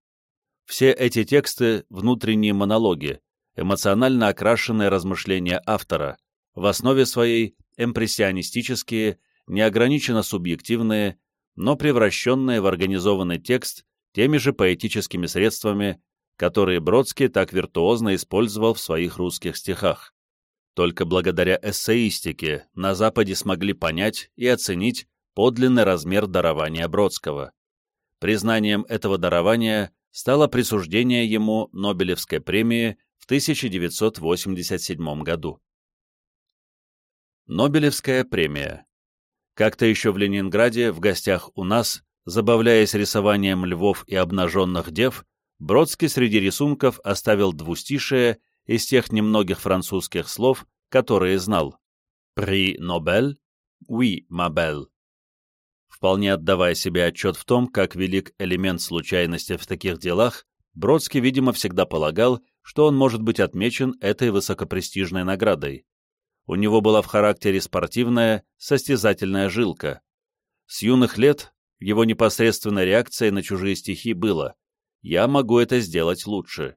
Все эти тексты — внутренние монологи, эмоционально окрашенные размышления автора, в основе своей импрессионистические, неограниченно субъективные, но превращенные в организованный текст теми же поэтическими средствами, которые Бродский так виртуозно использовал в своих русских стихах. Только благодаря эссеистике на Западе смогли понять и оценить подлинный размер дарования Бродского. Признанием этого дарования стало присуждение ему Нобелевской премии в 1987 году. Нобелевская премия. Как-то еще в Ленинграде, в гостях у нас, забавляясь рисованием львов и обнаженных дев, Бродский среди рисунков оставил двустишие из тех немногих французских слов, которые знал. «При Нобель? Oui, ma belle» Вполне отдавая себе отчет в том, как велик элемент случайности в таких делах, Бродский, видимо, всегда полагал, что он может быть отмечен этой высокопрестижной наградой. У него была в характере спортивная, состязательная жилка. С юных лет его непосредственной реакцией на чужие стихи было «я могу это сделать лучше».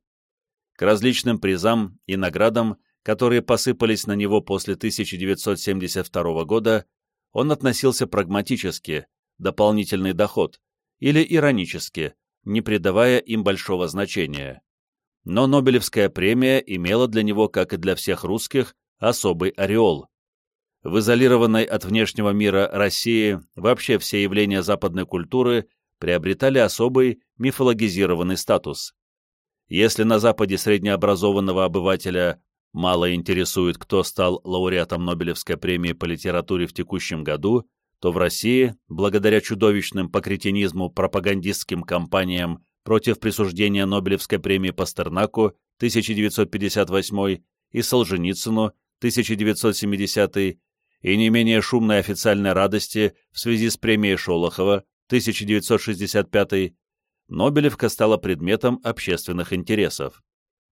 К различным призам и наградам, которые посыпались на него после 1972 года, он относился прагматически, дополнительный доход, или иронически, не придавая им большого значения. Но Нобелевская премия имела для него, как и для всех русских, особый ореол. В изолированной от внешнего мира России вообще все явления западной культуры приобретали особый мифологизированный статус. Если на Западе среднеобразованного обывателя мало интересует, кто стал лауреатом Нобелевской премии по литературе в текущем году, то в России, благодаря чудовищным по кретинизму пропагандистским кампаниям против присуждения Нобелевской премии Пастернаку 1958 и Солженицыну 1970 и не менее шумной официальной радости в связи с премией Шолохова 1965 Нобелевка стала предметом общественных интересов.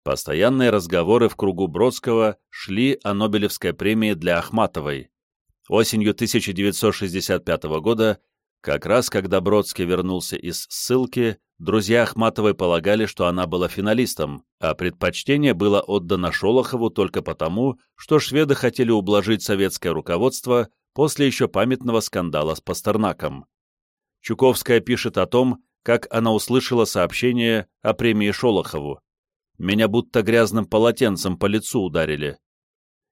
Постоянные разговоры в кругу Бродского шли о Нобелевской премии для Ахматовой. Осенью 1965 года, как раз когда Бродский вернулся из ссылки, друзья Ахматовой полагали, что она была финалистом, а предпочтение было отдано Шолохову только потому, что шведы хотели ублажить советское руководство после еще памятного скандала с Пастернаком. Чуковская пишет о том, как она услышала сообщение о премии Шолохову. Меня будто грязным полотенцем по лицу ударили.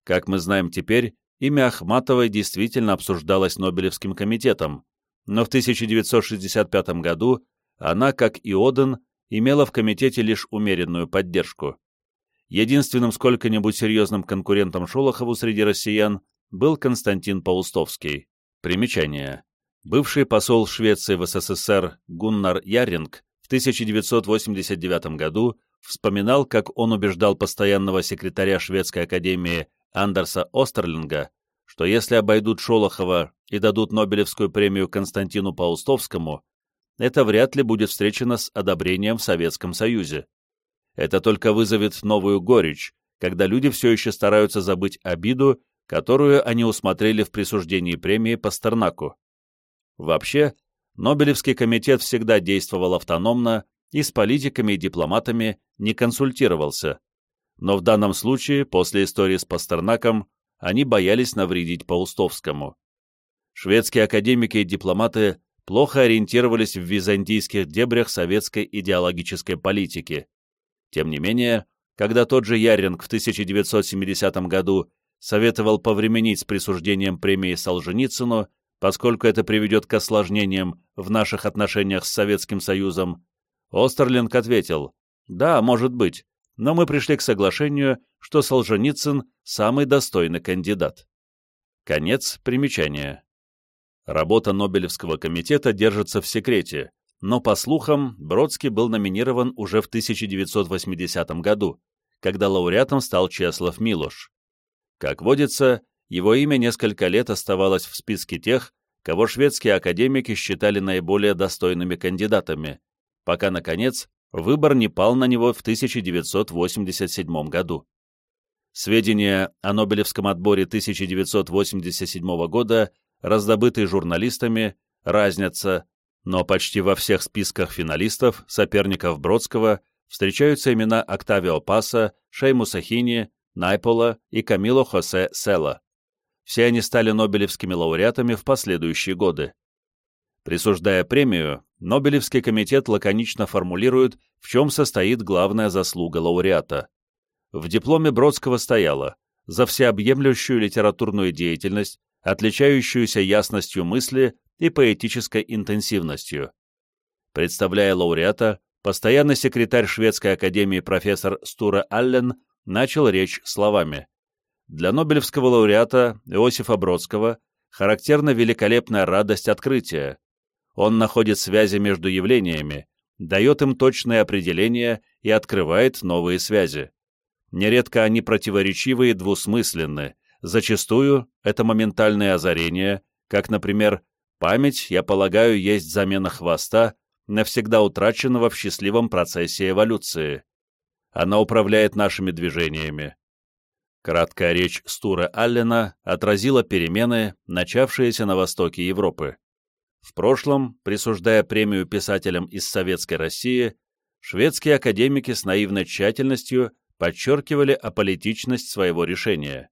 Как мы знаем теперь, имя Ахматовой действительно обсуждалось Нобелевским комитетом, но в 1965 году она, как и Оден, имела в комитете лишь умеренную поддержку. Единственным сколько-нибудь серьезным конкурентом Шолохову среди россиян был Константин Паустовский. Примечание. Бывший посол Швеции в СССР Гуннар Яринг в 1989 году вспоминал, как он убеждал постоянного секретаря Шведской академии Андерса Остерлинга, что если обойдут Шолохова и дадут Нобелевскую премию Константину Паустовскому, это вряд ли будет встречено с одобрением в Советском Союзе. Это только вызовет новую горечь, когда люди все еще стараются забыть обиду, которую они усмотрели в присуждении премии Пастернаку. Вообще, Нобелевский комитет всегда действовал автономно и с политиками и дипломатами не консультировался, но в данном случае, после истории с Пастернаком, они боялись навредить Паустовскому. Шведские академики и дипломаты плохо ориентировались в византийских дебрях советской идеологической политики. Тем не менее, когда тот же Яринг в 1970 году советовал повременить с присуждением премии Солженицыну, поскольку это приведет к осложнениям в наших отношениях с Советским Союзом, Остерлинг ответил, «Да, может быть, но мы пришли к соглашению, что Солженицын – самый достойный кандидат». Конец примечания. Работа Нобелевского комитета держится в секрете, но, по слухам, Бродский был номинирован уже в 1980 году, когда лауреатом стал Чеслов Милош. Как водится, его имя несколько лет оставалось в списке тех, кого шведские академики считали наиболее достойными кандидатами, пока, наконец, выбор не пал на него в 1987 году. Сведения о Нобелевском отборе 1987 года, раздобытые журналистами, разнятся, но почти во всех списках финалистов, соперников Бродского, встречаются имена Октавио Паса, Шеймуса Хини, Найпола и Камило Хосе Села. Все они стали нобелевскими лауреатами в последующие годы. Присуждая премию, Нобелевский комитет лаконично формулирует, в чем состоит главная заслуга лауреата. В дипломе Бродского стояло «за всеобъемлющую литературную деятельность, отличающуюся ясностью мысли и поэтической интенсивностью». Представляя лауреата, постоянный секретарь Шведской академии профессор Стура Аллен начал речь словами «Для Нобелевского лауреата Иосифа Бродского характерна великолепная радость открытия, он находит связи между явлениями, дает им точные определения и открывает новые связи. Нередко они противоречивы и двусмысленны, зачастую это моментальное озарение, как, например, память, я полагаю, есть замена хвоста, навсегда утраченного в счастливом процессе эволюции. Она управляет нашими движениями. Краткая речь Стура Аллена отразила перемены, начавшиеся на востоке Европы. В прошлом, присуждая премию писателям из Советской России, шведские академики с наивной тщательностью подчеркивали аполитичность своего решения.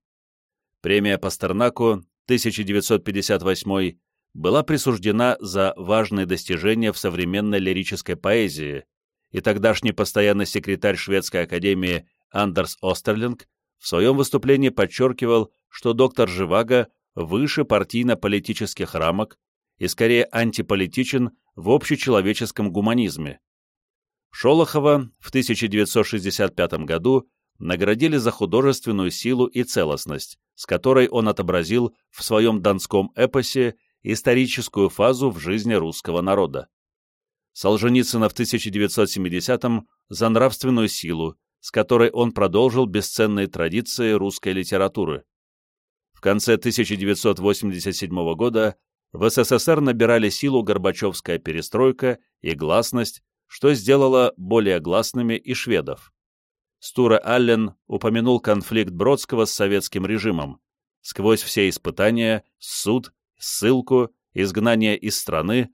Премия Пастернаку 1958 была присуждена за важные достижения в современной лирической поэзии, и тогдашний постоянный секретарь Шведской академии Андерс Остерлинг в своем выступлении подчеркивал, что доктор Живаго выше партийно-политических рамок и скорее антиполитичен в общечеловеческом гуманизме. Шолохова в 1965 году наградили за художественную силу и целостность, с которой он отобразил в своем донском эпосе историческую фазу в жизни русского народа. Солженицына в 1970-м за нравственную силу, с которой он продолжил бесценные традиции русской литературы. В конце 1987 года в СССР набирали силу Горбачевская перестройка и гласность, что сделало более гласными и шведов. Стура Аллен упомянул конфликт Бродского с советским режимом. Сквозь все испытания, суд, ссылку, изгнание из страны,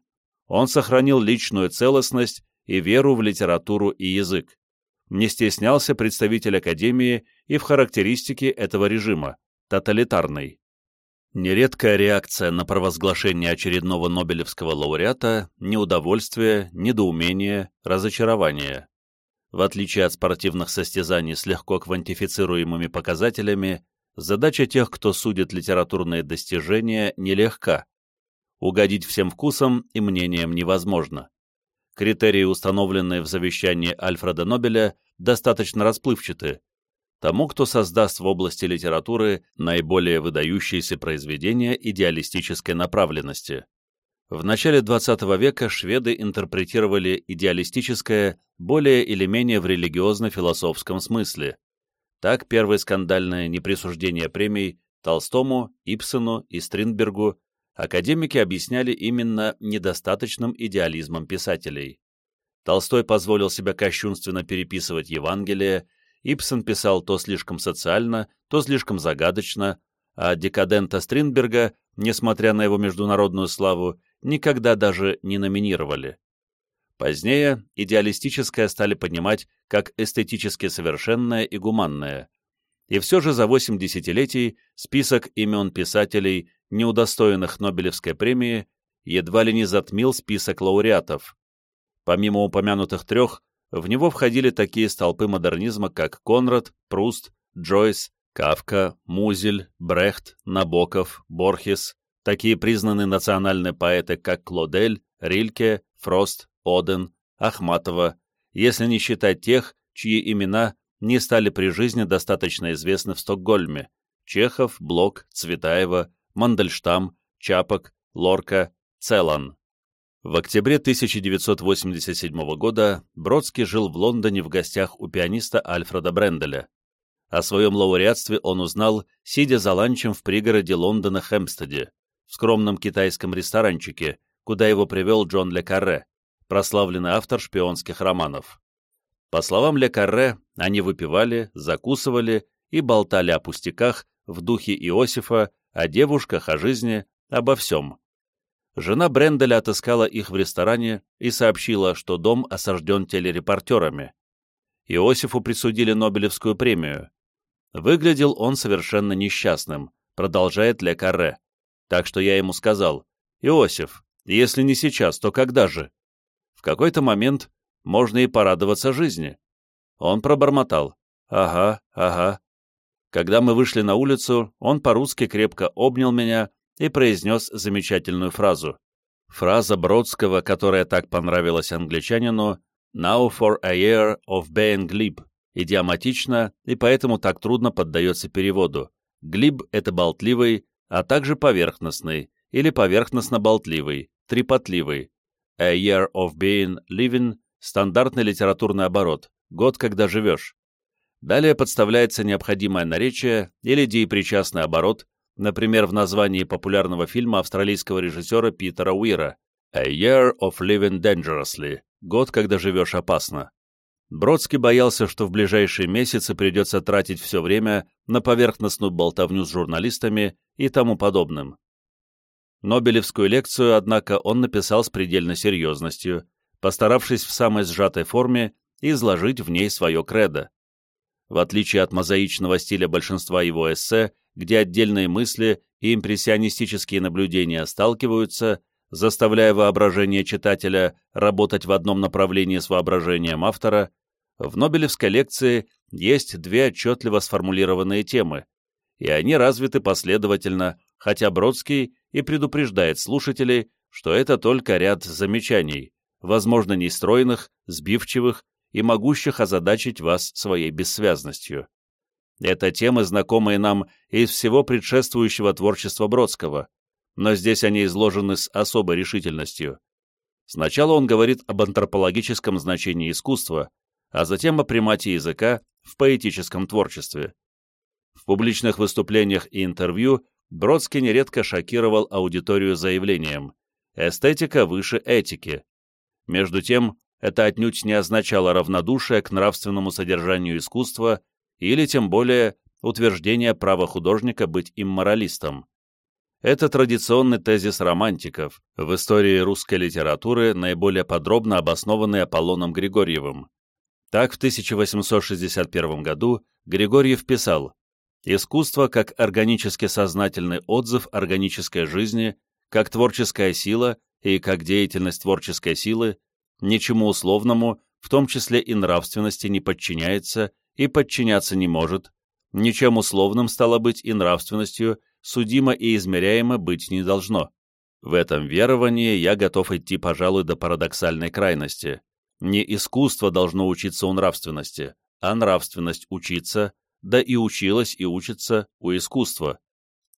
он сохранил личную целостность и веру в литературу и язык. Не стеснялся представитель Академии и в характеристике этого режима – тоталитарный. Нередкая реакция на провозглашение очередного Нобелевского лауреата – неудовольствие, недоумение, разочарование. В отличие от спортивных состязаний с легко квантифицируемыми показателями, задача тех, кто судит литературные достижения, нелегка. Угодить всем вкусам и мнениям невозможно. Критерии, установленные в завещании Альфреда Нобеля, достаточно расплывчаты, тому, кто создаст в области литературы наиболее выдающиеся произведения идеалистической направленности. В начале XX века шведы интерпретировали идеалистическое более или менее в религиозно-философском смысле. Так первое скандальное неприсуждение премий Толстому, Ипсену и Стринбергу академики объясняли именно недостаточным идеализмом писателей. Толстой позволил себя кощунственно переписывать Евангелие Ипсон писал то слишком социально, то слишком загадочно, а декадента Стринберга, несмотря на его международную славу, никогда даже не номинировали. Позднее идеалистическое стали понимать как эстетически совершенное и гуманное. И все же за восемь десятилетий список имен писателей, не удостоенных Нобелевской премии, едва ли не затмил список лауреатов. Помимо упомянутых трех, в него входили такие столпы модернизма, как Конрад, Пруст, Джойс, Кавка, Музель, Брехт, Набоков, Борхес, такие признанные национальные поэты, как Клодель, Рильке, Фрост, Оден, Ахматова, если не считать тех, чьи имена не стали при жизни достаточно известны в Стокгольме – Чехов, Блок, Цветаева, Мандельштам, Чапок, Лорка, Целан. В октябре 1987 года Бродский жил в Лондоне в гостях у пианиста Альфреда Бренделя. О своем лауреатстве он узнал, сидя за ланчем в пригороде Лондона Хэмпстеде, в скромном китайском ресторанчике, куда его привел Джон Ле Карре, прославленный автор шпионских романов. По словам Ле Карре, они выпивали, закусывали и болтали о пустяках в духе Иосифа, о девушках, о жизни, обо всем. Жена Бренделя отыскала их в ресторане и сообщила, что дом осажден телерепортерами. Иосифу присудили Нобелевскую премию. Выглядел он совершенно несчастным, продолжает Ле Карре. Так что я ему сказал, «Иосиф, если не сейчас, то когда же?» В какой-то момент можно и порадоваться жизни. Он пробормотал, «Ага, ага». Когда мы вышли на улицу, он по-русски крепко обнял меня и произнес замечательную фразу. Фраза Бродского, которая так понравилась англичанину «Now for a year of being glib» идиоматично и поэтому так трудно поддается переводу. Глиб — это болтливый, а также поверхностный или поверхностно-болтливый, трепотливый. A year of being living — стандартный литературный оборот, год, когда живешь. Далее подставляется необходимое наречие или деепричастный оборот, например, в названии популярного фильма австралийского режиссера Питера Уира «A Year of Living Dangerously» — «Год, когда живешь опасно». Бродский боялся, что в ближайшие месяцы придется тратить все время на поверхностную болтовню с журналистами и тому подобным. Нобелевскую лекцию, однако, он написал с предельной серьезностью, постаравшись в самой сжатой форме изложить в ней свое кредо. В отличие от мозаичного стиля большинства его эссе, где отдельные мысли и импрессионистические наблюдения сталкиваются, заставляя воображение читателя работать в одном направлении с воображением автора, в Нобелевской лекции есть две отчетливо сформулированные темы, и они развиты последовательно, хотя Бродский и предупреждает слушателей, что это только ряд замечаний, возможно, нестройных, сбивчивых и могущих озадачить вас своей бессвязностью. Это темы, знакомые нам из всего предшествующего творчества Бродского, но здесь они изложены с особой решительностью. Сначала он говорит об антропологическом значении искусства, а затем о примате языка в поэтическом творчестве. В публичных выступлениях и интервью Бродский нередко шокировал аудиторию заявлением «эстетика выше этики». Между тем, это отнюдь не означало равнодушие к нравственному содержанию искусства или, тем более, утверждение права художника быть имморалистом. Это традиционный тезис романтиков, в истории русской литературы наиболее подробно обоснованный Аполлоном Григорьевым. Так в 1861 году Григорьев писал «Искусство как органически сознательный отзыв органической жизни, как творческая сила и как деятельность творческой силы, ничему условному, в том числе и нравственности, не подчиняется и подчиняться не может, ничем условным стало быть и нравственностью – судимо и измеряемо быть не должно. В этом веровании я готов идти, пожалуй, до парадоксальной крайности. Не искусство должно учиться у нравственности, а нравственность учиться, да и училась и учится у искусства.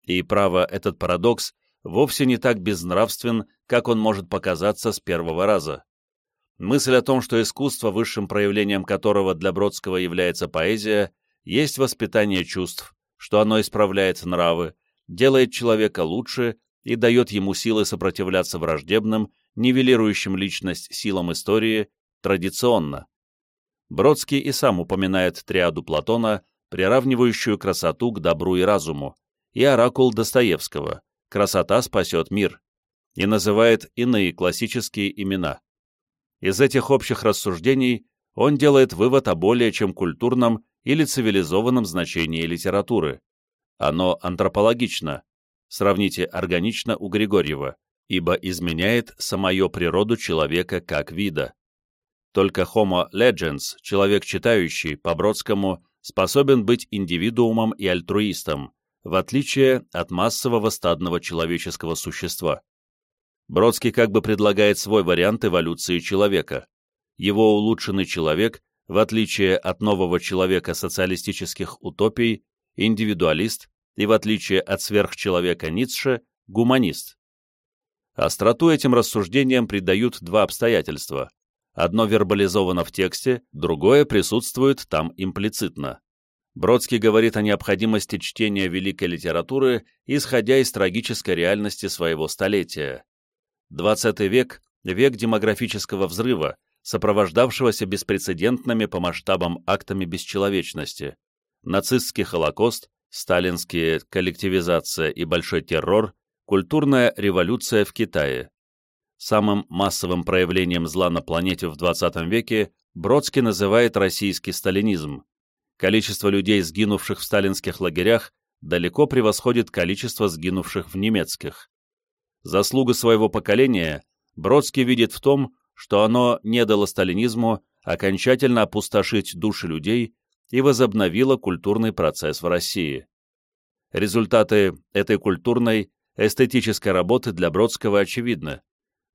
И, право, этот парадокс вовсе не так безнравствен, как он может показаться с первого раза. Мысль о том, что искусство, высшим проявлением которого для Бродского является поэзия, есть воспитание чувств, что оно исправляет нравы, делает человека лучше и дает ему силы сопротивляться враждебным, нивелирующим личность силам истории, традиционно. Бродский и сам упоминает триаду Платона, приравнивающую красоту к добру и разуму, и оракул Достоевского «Красота спасет мир», и называет иные классические имена. Из этих общих рассуждений он делает вывод о более чем культурном или цивилизованном значении литературы. Оно антропологично, сравните органично у Григорьева, ибо изменяет самую природу человека как вида. Только Homo legens, человек читающий, по Бродскому, способен быть индивидуумом и альтруистом, в отличие от массового стадного человеческого существа. Бродский как бы предлагает свой вариант эволюции человека. Его улучшенный человек, в отличие от нового человека социалистических утопий, индивидуалист и, в отличие от сверхчеловека Ницше, гуманист. Остроту этим рассуждениям придают два обстоятельства. Одно вербализовано в тексте, другое присутствует там имплицитно. Бродский говорит о необходимости чтения великой литературы, исходя из трагической реальности своего столетия. XX век – век демографического взрыва, сопровождавшегося беспрецедентными по масштабам актами бесчеловечности. Нацистский Холокост, сталинские коллективизация и большой террор, культурная революция в Китае. Самым массовым проявлением зла на планете в 20 веке Бродский называет российский сталинизм. Количество людей, сгинувших в сталинских лагерях, далеко превосходит количество сгинувших в немецких. Заслуга своего поколения Бродский видит в том, что оно не дало сталинизму окончательно опустошить души людей и возобновила культурный процесс в России. Результаты этой культурной, эстетической работы для Бродского очевидны.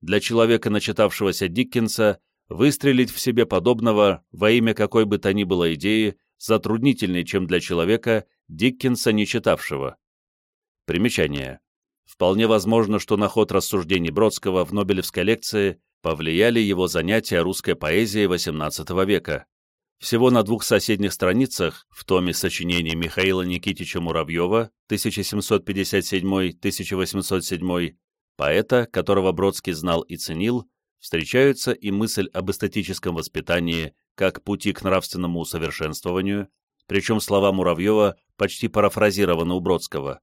Для человека, начитавшегося Диккенса, выстрелить в себе подобного во имя какой бы то ни было идеи затруднительнее, чем для человека, Диккенса не читавшего. Примечание. Вполне возможно, что на ход рассуждений Бродского в Нобелевской лекции повлияли его занятия русской поэзией XVIII века. Всего на двух соседних страницах, в томе сочинений Михаила Никитича Муравьева 1757-1807, поэта, которого Бродский знал и ценил, встречаются и мысль об эстетическом воспитании как пути к нравственному усовершенствованию, причем слова Муравьева почти парафразированы у Бродского.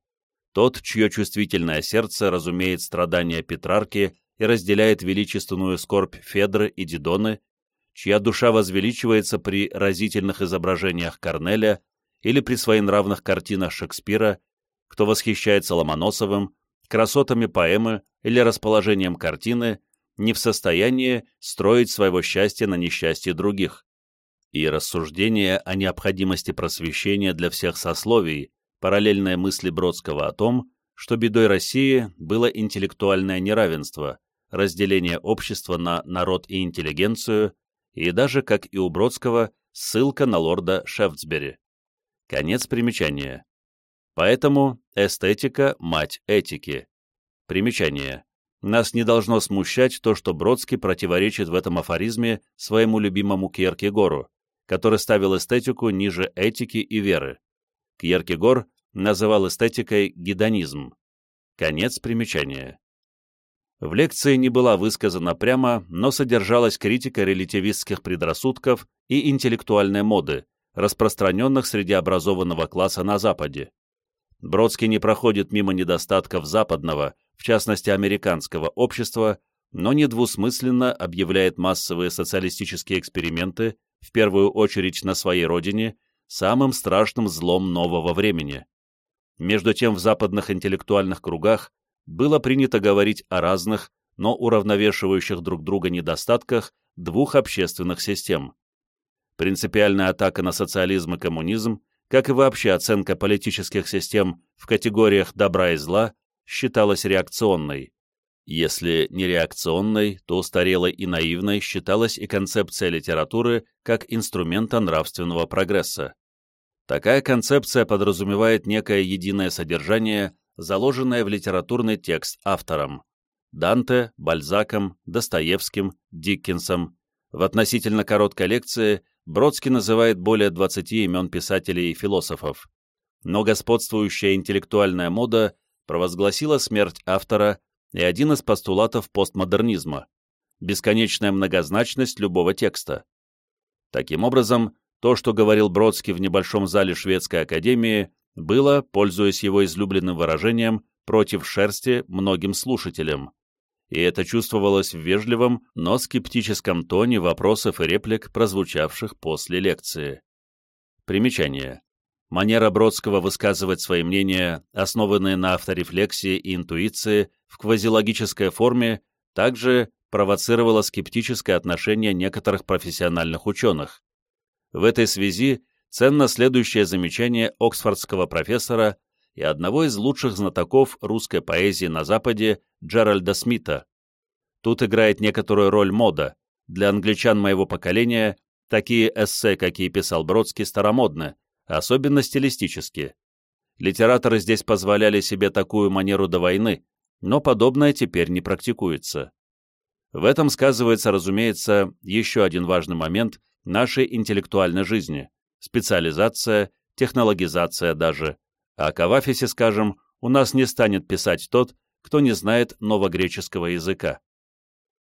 Тот, чье чувствительное сердце разумеет страдания Петрарки и разделяет величественную скорбь Федры и Дидоны, чья душа возвеличивается при разительных изображениях Корнеля или при своенравных картинах Шекспира, кто восхищается Ломоносовым, красотами поэмы или расположением картины, не в состоянии строить своего счастья на несчастье других. И рассуждение о необходимости просвещения для всех сословий, параллельная мысли Бродского о том, что бедой России было интеллектуальное неравенство, разделение общества на народ и интеллигенцию, и даже, как и у Бродского, ссылка на лорда Шефтсбери. Конец примечания. Поэтому эстетика – мать этики. Примечание. Нас не должно смущать то, что Бродский противоречит в этом афоризме своему любимому Кьеркегору, который ставил эстетику ниже этики и веры. Кьеркегор называл эстетикой гедонизм. Конец примечания. В лекции не была высказана прямо, но содержалась критика релятивистских предрассудков и интеллектуальной моды, распространенных среди образованного класса на Западе. Бродский не проходит мимо недостатков западного, в частности американского общества, но недвусмысленно объявляет массовые социалистические эксперименты, в первую очередь на своей родине, самым страшным злом нового времени. Между тем в западных интеллектуальных кругах было принято говорить о разных, но уравновешивающих друг друга недостатках двух общественных систем. Принципиальная атака на социализм и коммунизм, как и вообще оценка политических систем в категориях добра и зла, считалась реакционной. Если не реакционной, то устарелой и наивной считалась и концепция литературы как инструмента нравственного прогресса. Такая концепция подразумевает некое единое содержание, заложенное в литературный текст автором – Данте, Бальзаком, Достоевским, Диккенсом. В относительно короткой лекции Бродский называет более 20 имен писателей и философов. Но господствующая интеллектуальная мода провозгласила смерть автора и один из постулатов постмодернизма – бесконечная многозначность любого текста. Таким образом, то, что говорил Бродский в небольшом зале Шведской академии, было, пользуясь его излюбленным выражением, против шерсти многим слушателям. И это чувствовалось в вежливом, но скептическом тоне вопросов и реплик, прозвучавших после лекции. Примечание. Манера Бродского высказывать свои мнения, основанные на авторефлексии и интуиции, в квазилогической форме, также провоцировала скептическое отношение некоторых профессиональных ученых. В этой связи ценно следующее замечание оксфордского профессора и одного из лучших знатоков русской поэзии на Западе Джеральда Смита. Тут играет некоторую роль мода. Для англичан моего поколения такие эссе, какие писал Бродский, старомодны, особенно стилистически. Литераторы здесь позволяли себе такую манеру до войны, но подобное теперь не практикуется. В этом сказывается, разумеется, еще один важный момент нашей интеллектуальной жизни – специализация, технологизация даже. А к Авафисе, скажем, у нас не станет писать тот, кто не знает новогреческого языка.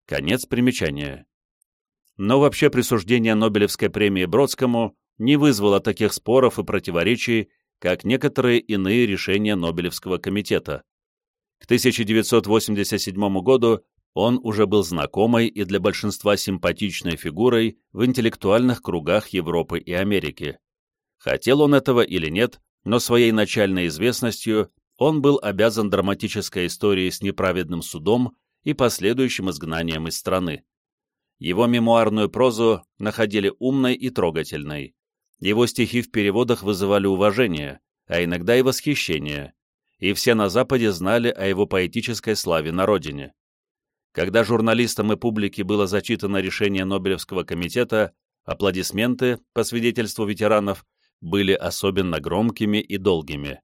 Конец примечания. Но вообще присуждение Нобелевской премии Бродскому не вызвало таких споров и противоречий, как некоторые иные решения Нобелевского комитета. К 1987 году он уже был знакомой и для большинства симпатичной фигурой в интеллектуальных кругах Европы и Америки. Хотел он этого или нет, но своей начальной известностью он был обязан драматической историей с неправедным судом и последующим изгнанием из страны. Его мемуарную прозу находили умной и трогательной. Его стихи в переводах вызывали уважение, а иногда и восхищение, и все на Западе знали о его поэтической славе на родине. Когда журналистам и публике было зачитано решение Нобелевского комитета, аплодисменты, по свидетельству ветеранов, были особенно громкими и долгими.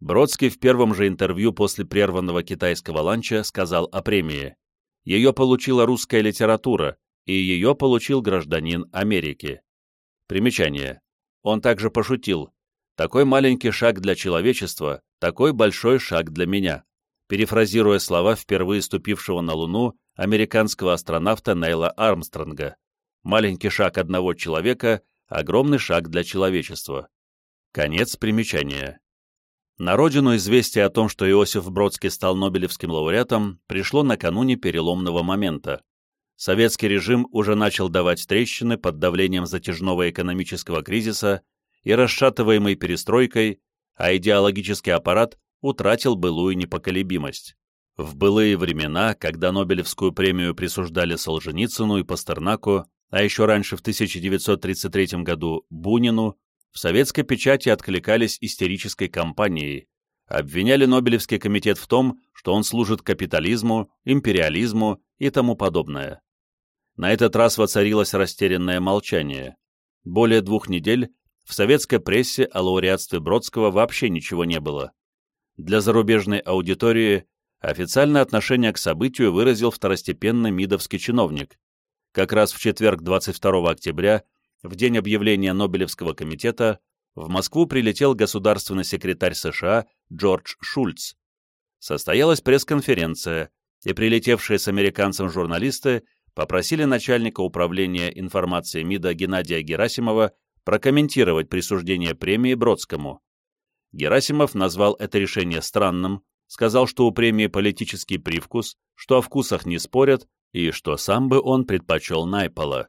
Бродский в первом же интервью после прерванного китайского ланча сказал о премии. Ее получила русская литература, и ее получил гражданин Америки. Примечание. Он также пошутил. «Такой маленький шаг для человечества, такой большой шаг для меня перефразируя слова впервые ступившего на Луну американского астронавта Нейла Армстронга. «Маленький шаг одного человека, огромный шаг для человечества». Конец примечания. На родину известие о том, что Иосиф Бродский стал Нобелевским лауреатом, пришло накануне переломного момента. Советский режим уже начал давать трещины под давлением затяжного экономического кризиса и расшатываемой перестройкой, а идеологический аппарат утратил былую непоколебимость. В былые времена, когда Нобелевскую премию присуждали Солженицыну и Пастернаку, а еще раньше в 1933 году Бунину, в советской печати откликались истерической кампанией, обвиняли Нобелевский комитет в том, что он служит капитализму, империализму и тому подобное. На этот раз воцарилось растерянное молчание. Более двух недель в советской прессе о лауреатстве Бродского вообще ничего не было. Для зарубежной аудитории официальное отношение к событию выразил второстепенный МИДовский чиновник. Как раз в четверг 22 октября, в день объявления Нобелевского комитета, в Москву прилетел государственный секретарь США Джордж Шульц. Состоялась пресс-конференция, и прилетевшие с американцем журналисты попросили начальника управления информации МИДа Геннадия Герасимова прокомментировать присуждение премии Бродскому. Герасимов назвал это решение странным, сказал, что у премии политический привкус, что о вкусах не спорят и что сам бы он предпочел Найпола.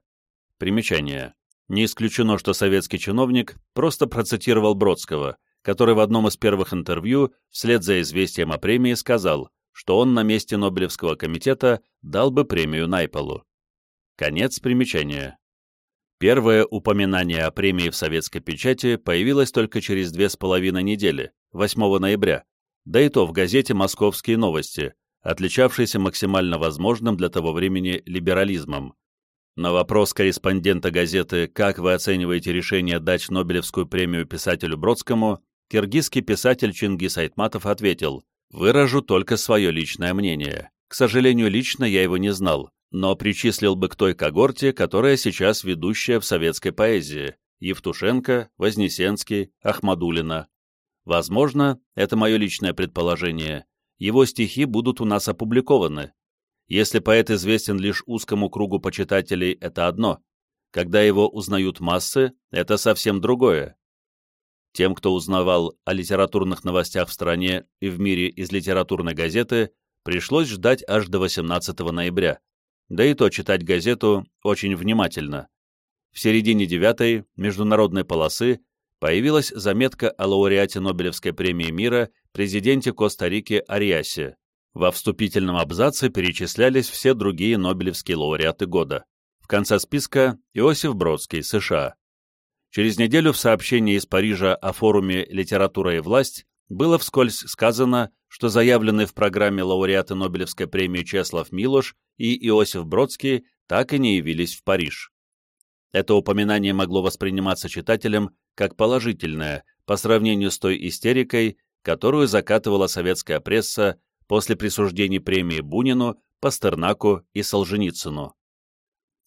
Примечание. Не исключено, что советский чиновник просто процитировал Бродского, который в одном из первых интервью, вслед за известием о премии, сказал, что он на месте Нобелевского комитета дал бы премию Найполу. Конец примечания. Первое упоминание о премии в советской печати появилось только через две с половиной недели, 8 ноября, да и то в газете «Московские новости», отличавшейся максимально возможным для того времени либерализмом. На вопрос корреспондента газеты «Как вы оцениваете решение дать Нобелевскую премию писателю Бродскому?», киргизский писатель Чингис Айтматов ответил «Выражу только свое личное мнение. К сожалению, лично я его не знал, но причислил бы к той когорте, которая сейчас ведущая в советской поэзии – Евтушенко, Вознесенский, Ахмадулина. Возможно, это мое личное предположение, его стихи будут у нас опубликованы. Если поэт известен лишь узкому кругу почитателей, это одно. Когда его узнают массы, это совсем другое. Тем, кто узнавал о литературных новостях в стране и в мире из литературной газеты, пришлось ждать аж до 18 ноября. Да и то читать газету очень внимательно. В середине девятой международной полосы появилась заметка о лауреате Нобелевской премии мира президенте Коста-Рики Ариасе. Во вступительном абзаце перечислялись все другие Нобелевские лауреаты года. В конце списка Иосиф Бродский, США. Через неделю в сообщении из Парижа о форуме «Литература и власть» было вскользь сказано, что заявленные в программе лауреаты Нобелевской премии Чеслав Милош и Иосиф Бродский так и не явились в Париж. Это упоминание могло восприниматься читателем как положительное по сравнению с той истерикой, которую закатывала советская пресса после присуждений премии Бунину, Пастернаку и Солженицыну.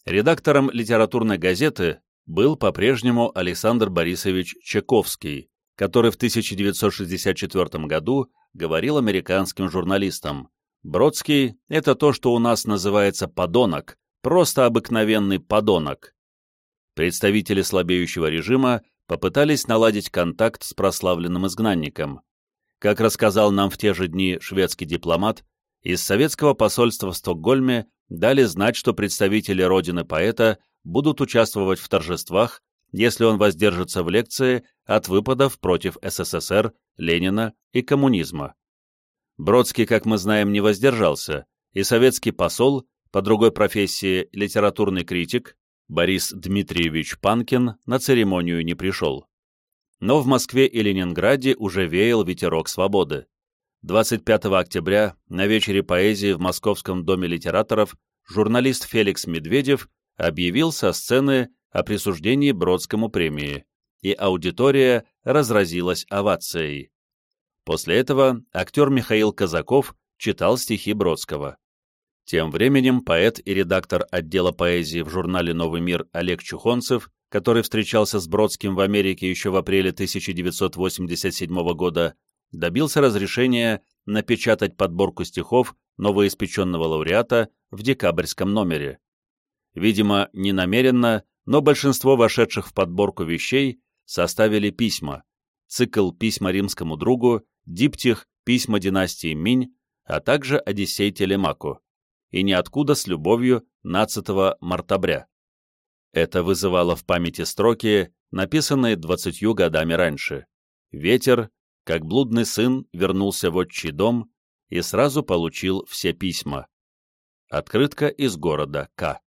Редактором литературной газеты был по-прежнему Александр Борисович Чайковский, который в 1964 году говорил американским журналистам «Бродский — это то, что у нас называется подонок, просто обыкновенный подонок». Представители слабеющего режима попытались наладить контакт с прославленным изгнанником. Как рассказал нам в те же дни шведский дипломат, из советского посольства в Стокгольме дали знать, что представители родины поэта будут участвовать в торжествах, если он воздержится в лекции от выпадов против СССР, Ленина и коммунизма. Бродский, как мы знаем, не воздержался, и советский посол, по другой профессии литературный критик, Борис Дмитриевич Панкин на церемонию не пришел. Но в Москве и Ленинграде уже веял ветерок свободы. 25 октября на вечере поэзии в Московском доме литераторов журналист Феликс Медведев объявил со сцены о присуждении Бродскому премии, и аудитория разразилась овацией. После этого актер Михаил Казаков читал стихи Бродского. Тем временем поэт и редактор отдела поэзии в журнале «Новый мир» Олег Чухонцев, который встречался с Бродским в Америке еще в апреле 1987 года, добился разрешения напечатать подборку стихов новоиспеченного лауреата в декабрьском номере. Видимо, не намеренно, но большинство вошедших в подборку вещей составили письма, цикл «Письма римскому другу», диптих «Письма династии Минь», а также «Одиссей Телемаку» и ниоткуда с любовью 12 мартабря. Это вызывало в памяти строки, написанные двадцатью годами раньше. Ветер, как блудный сын, вернулся в отчий дом и сразу получил все письма. Открытка из города К.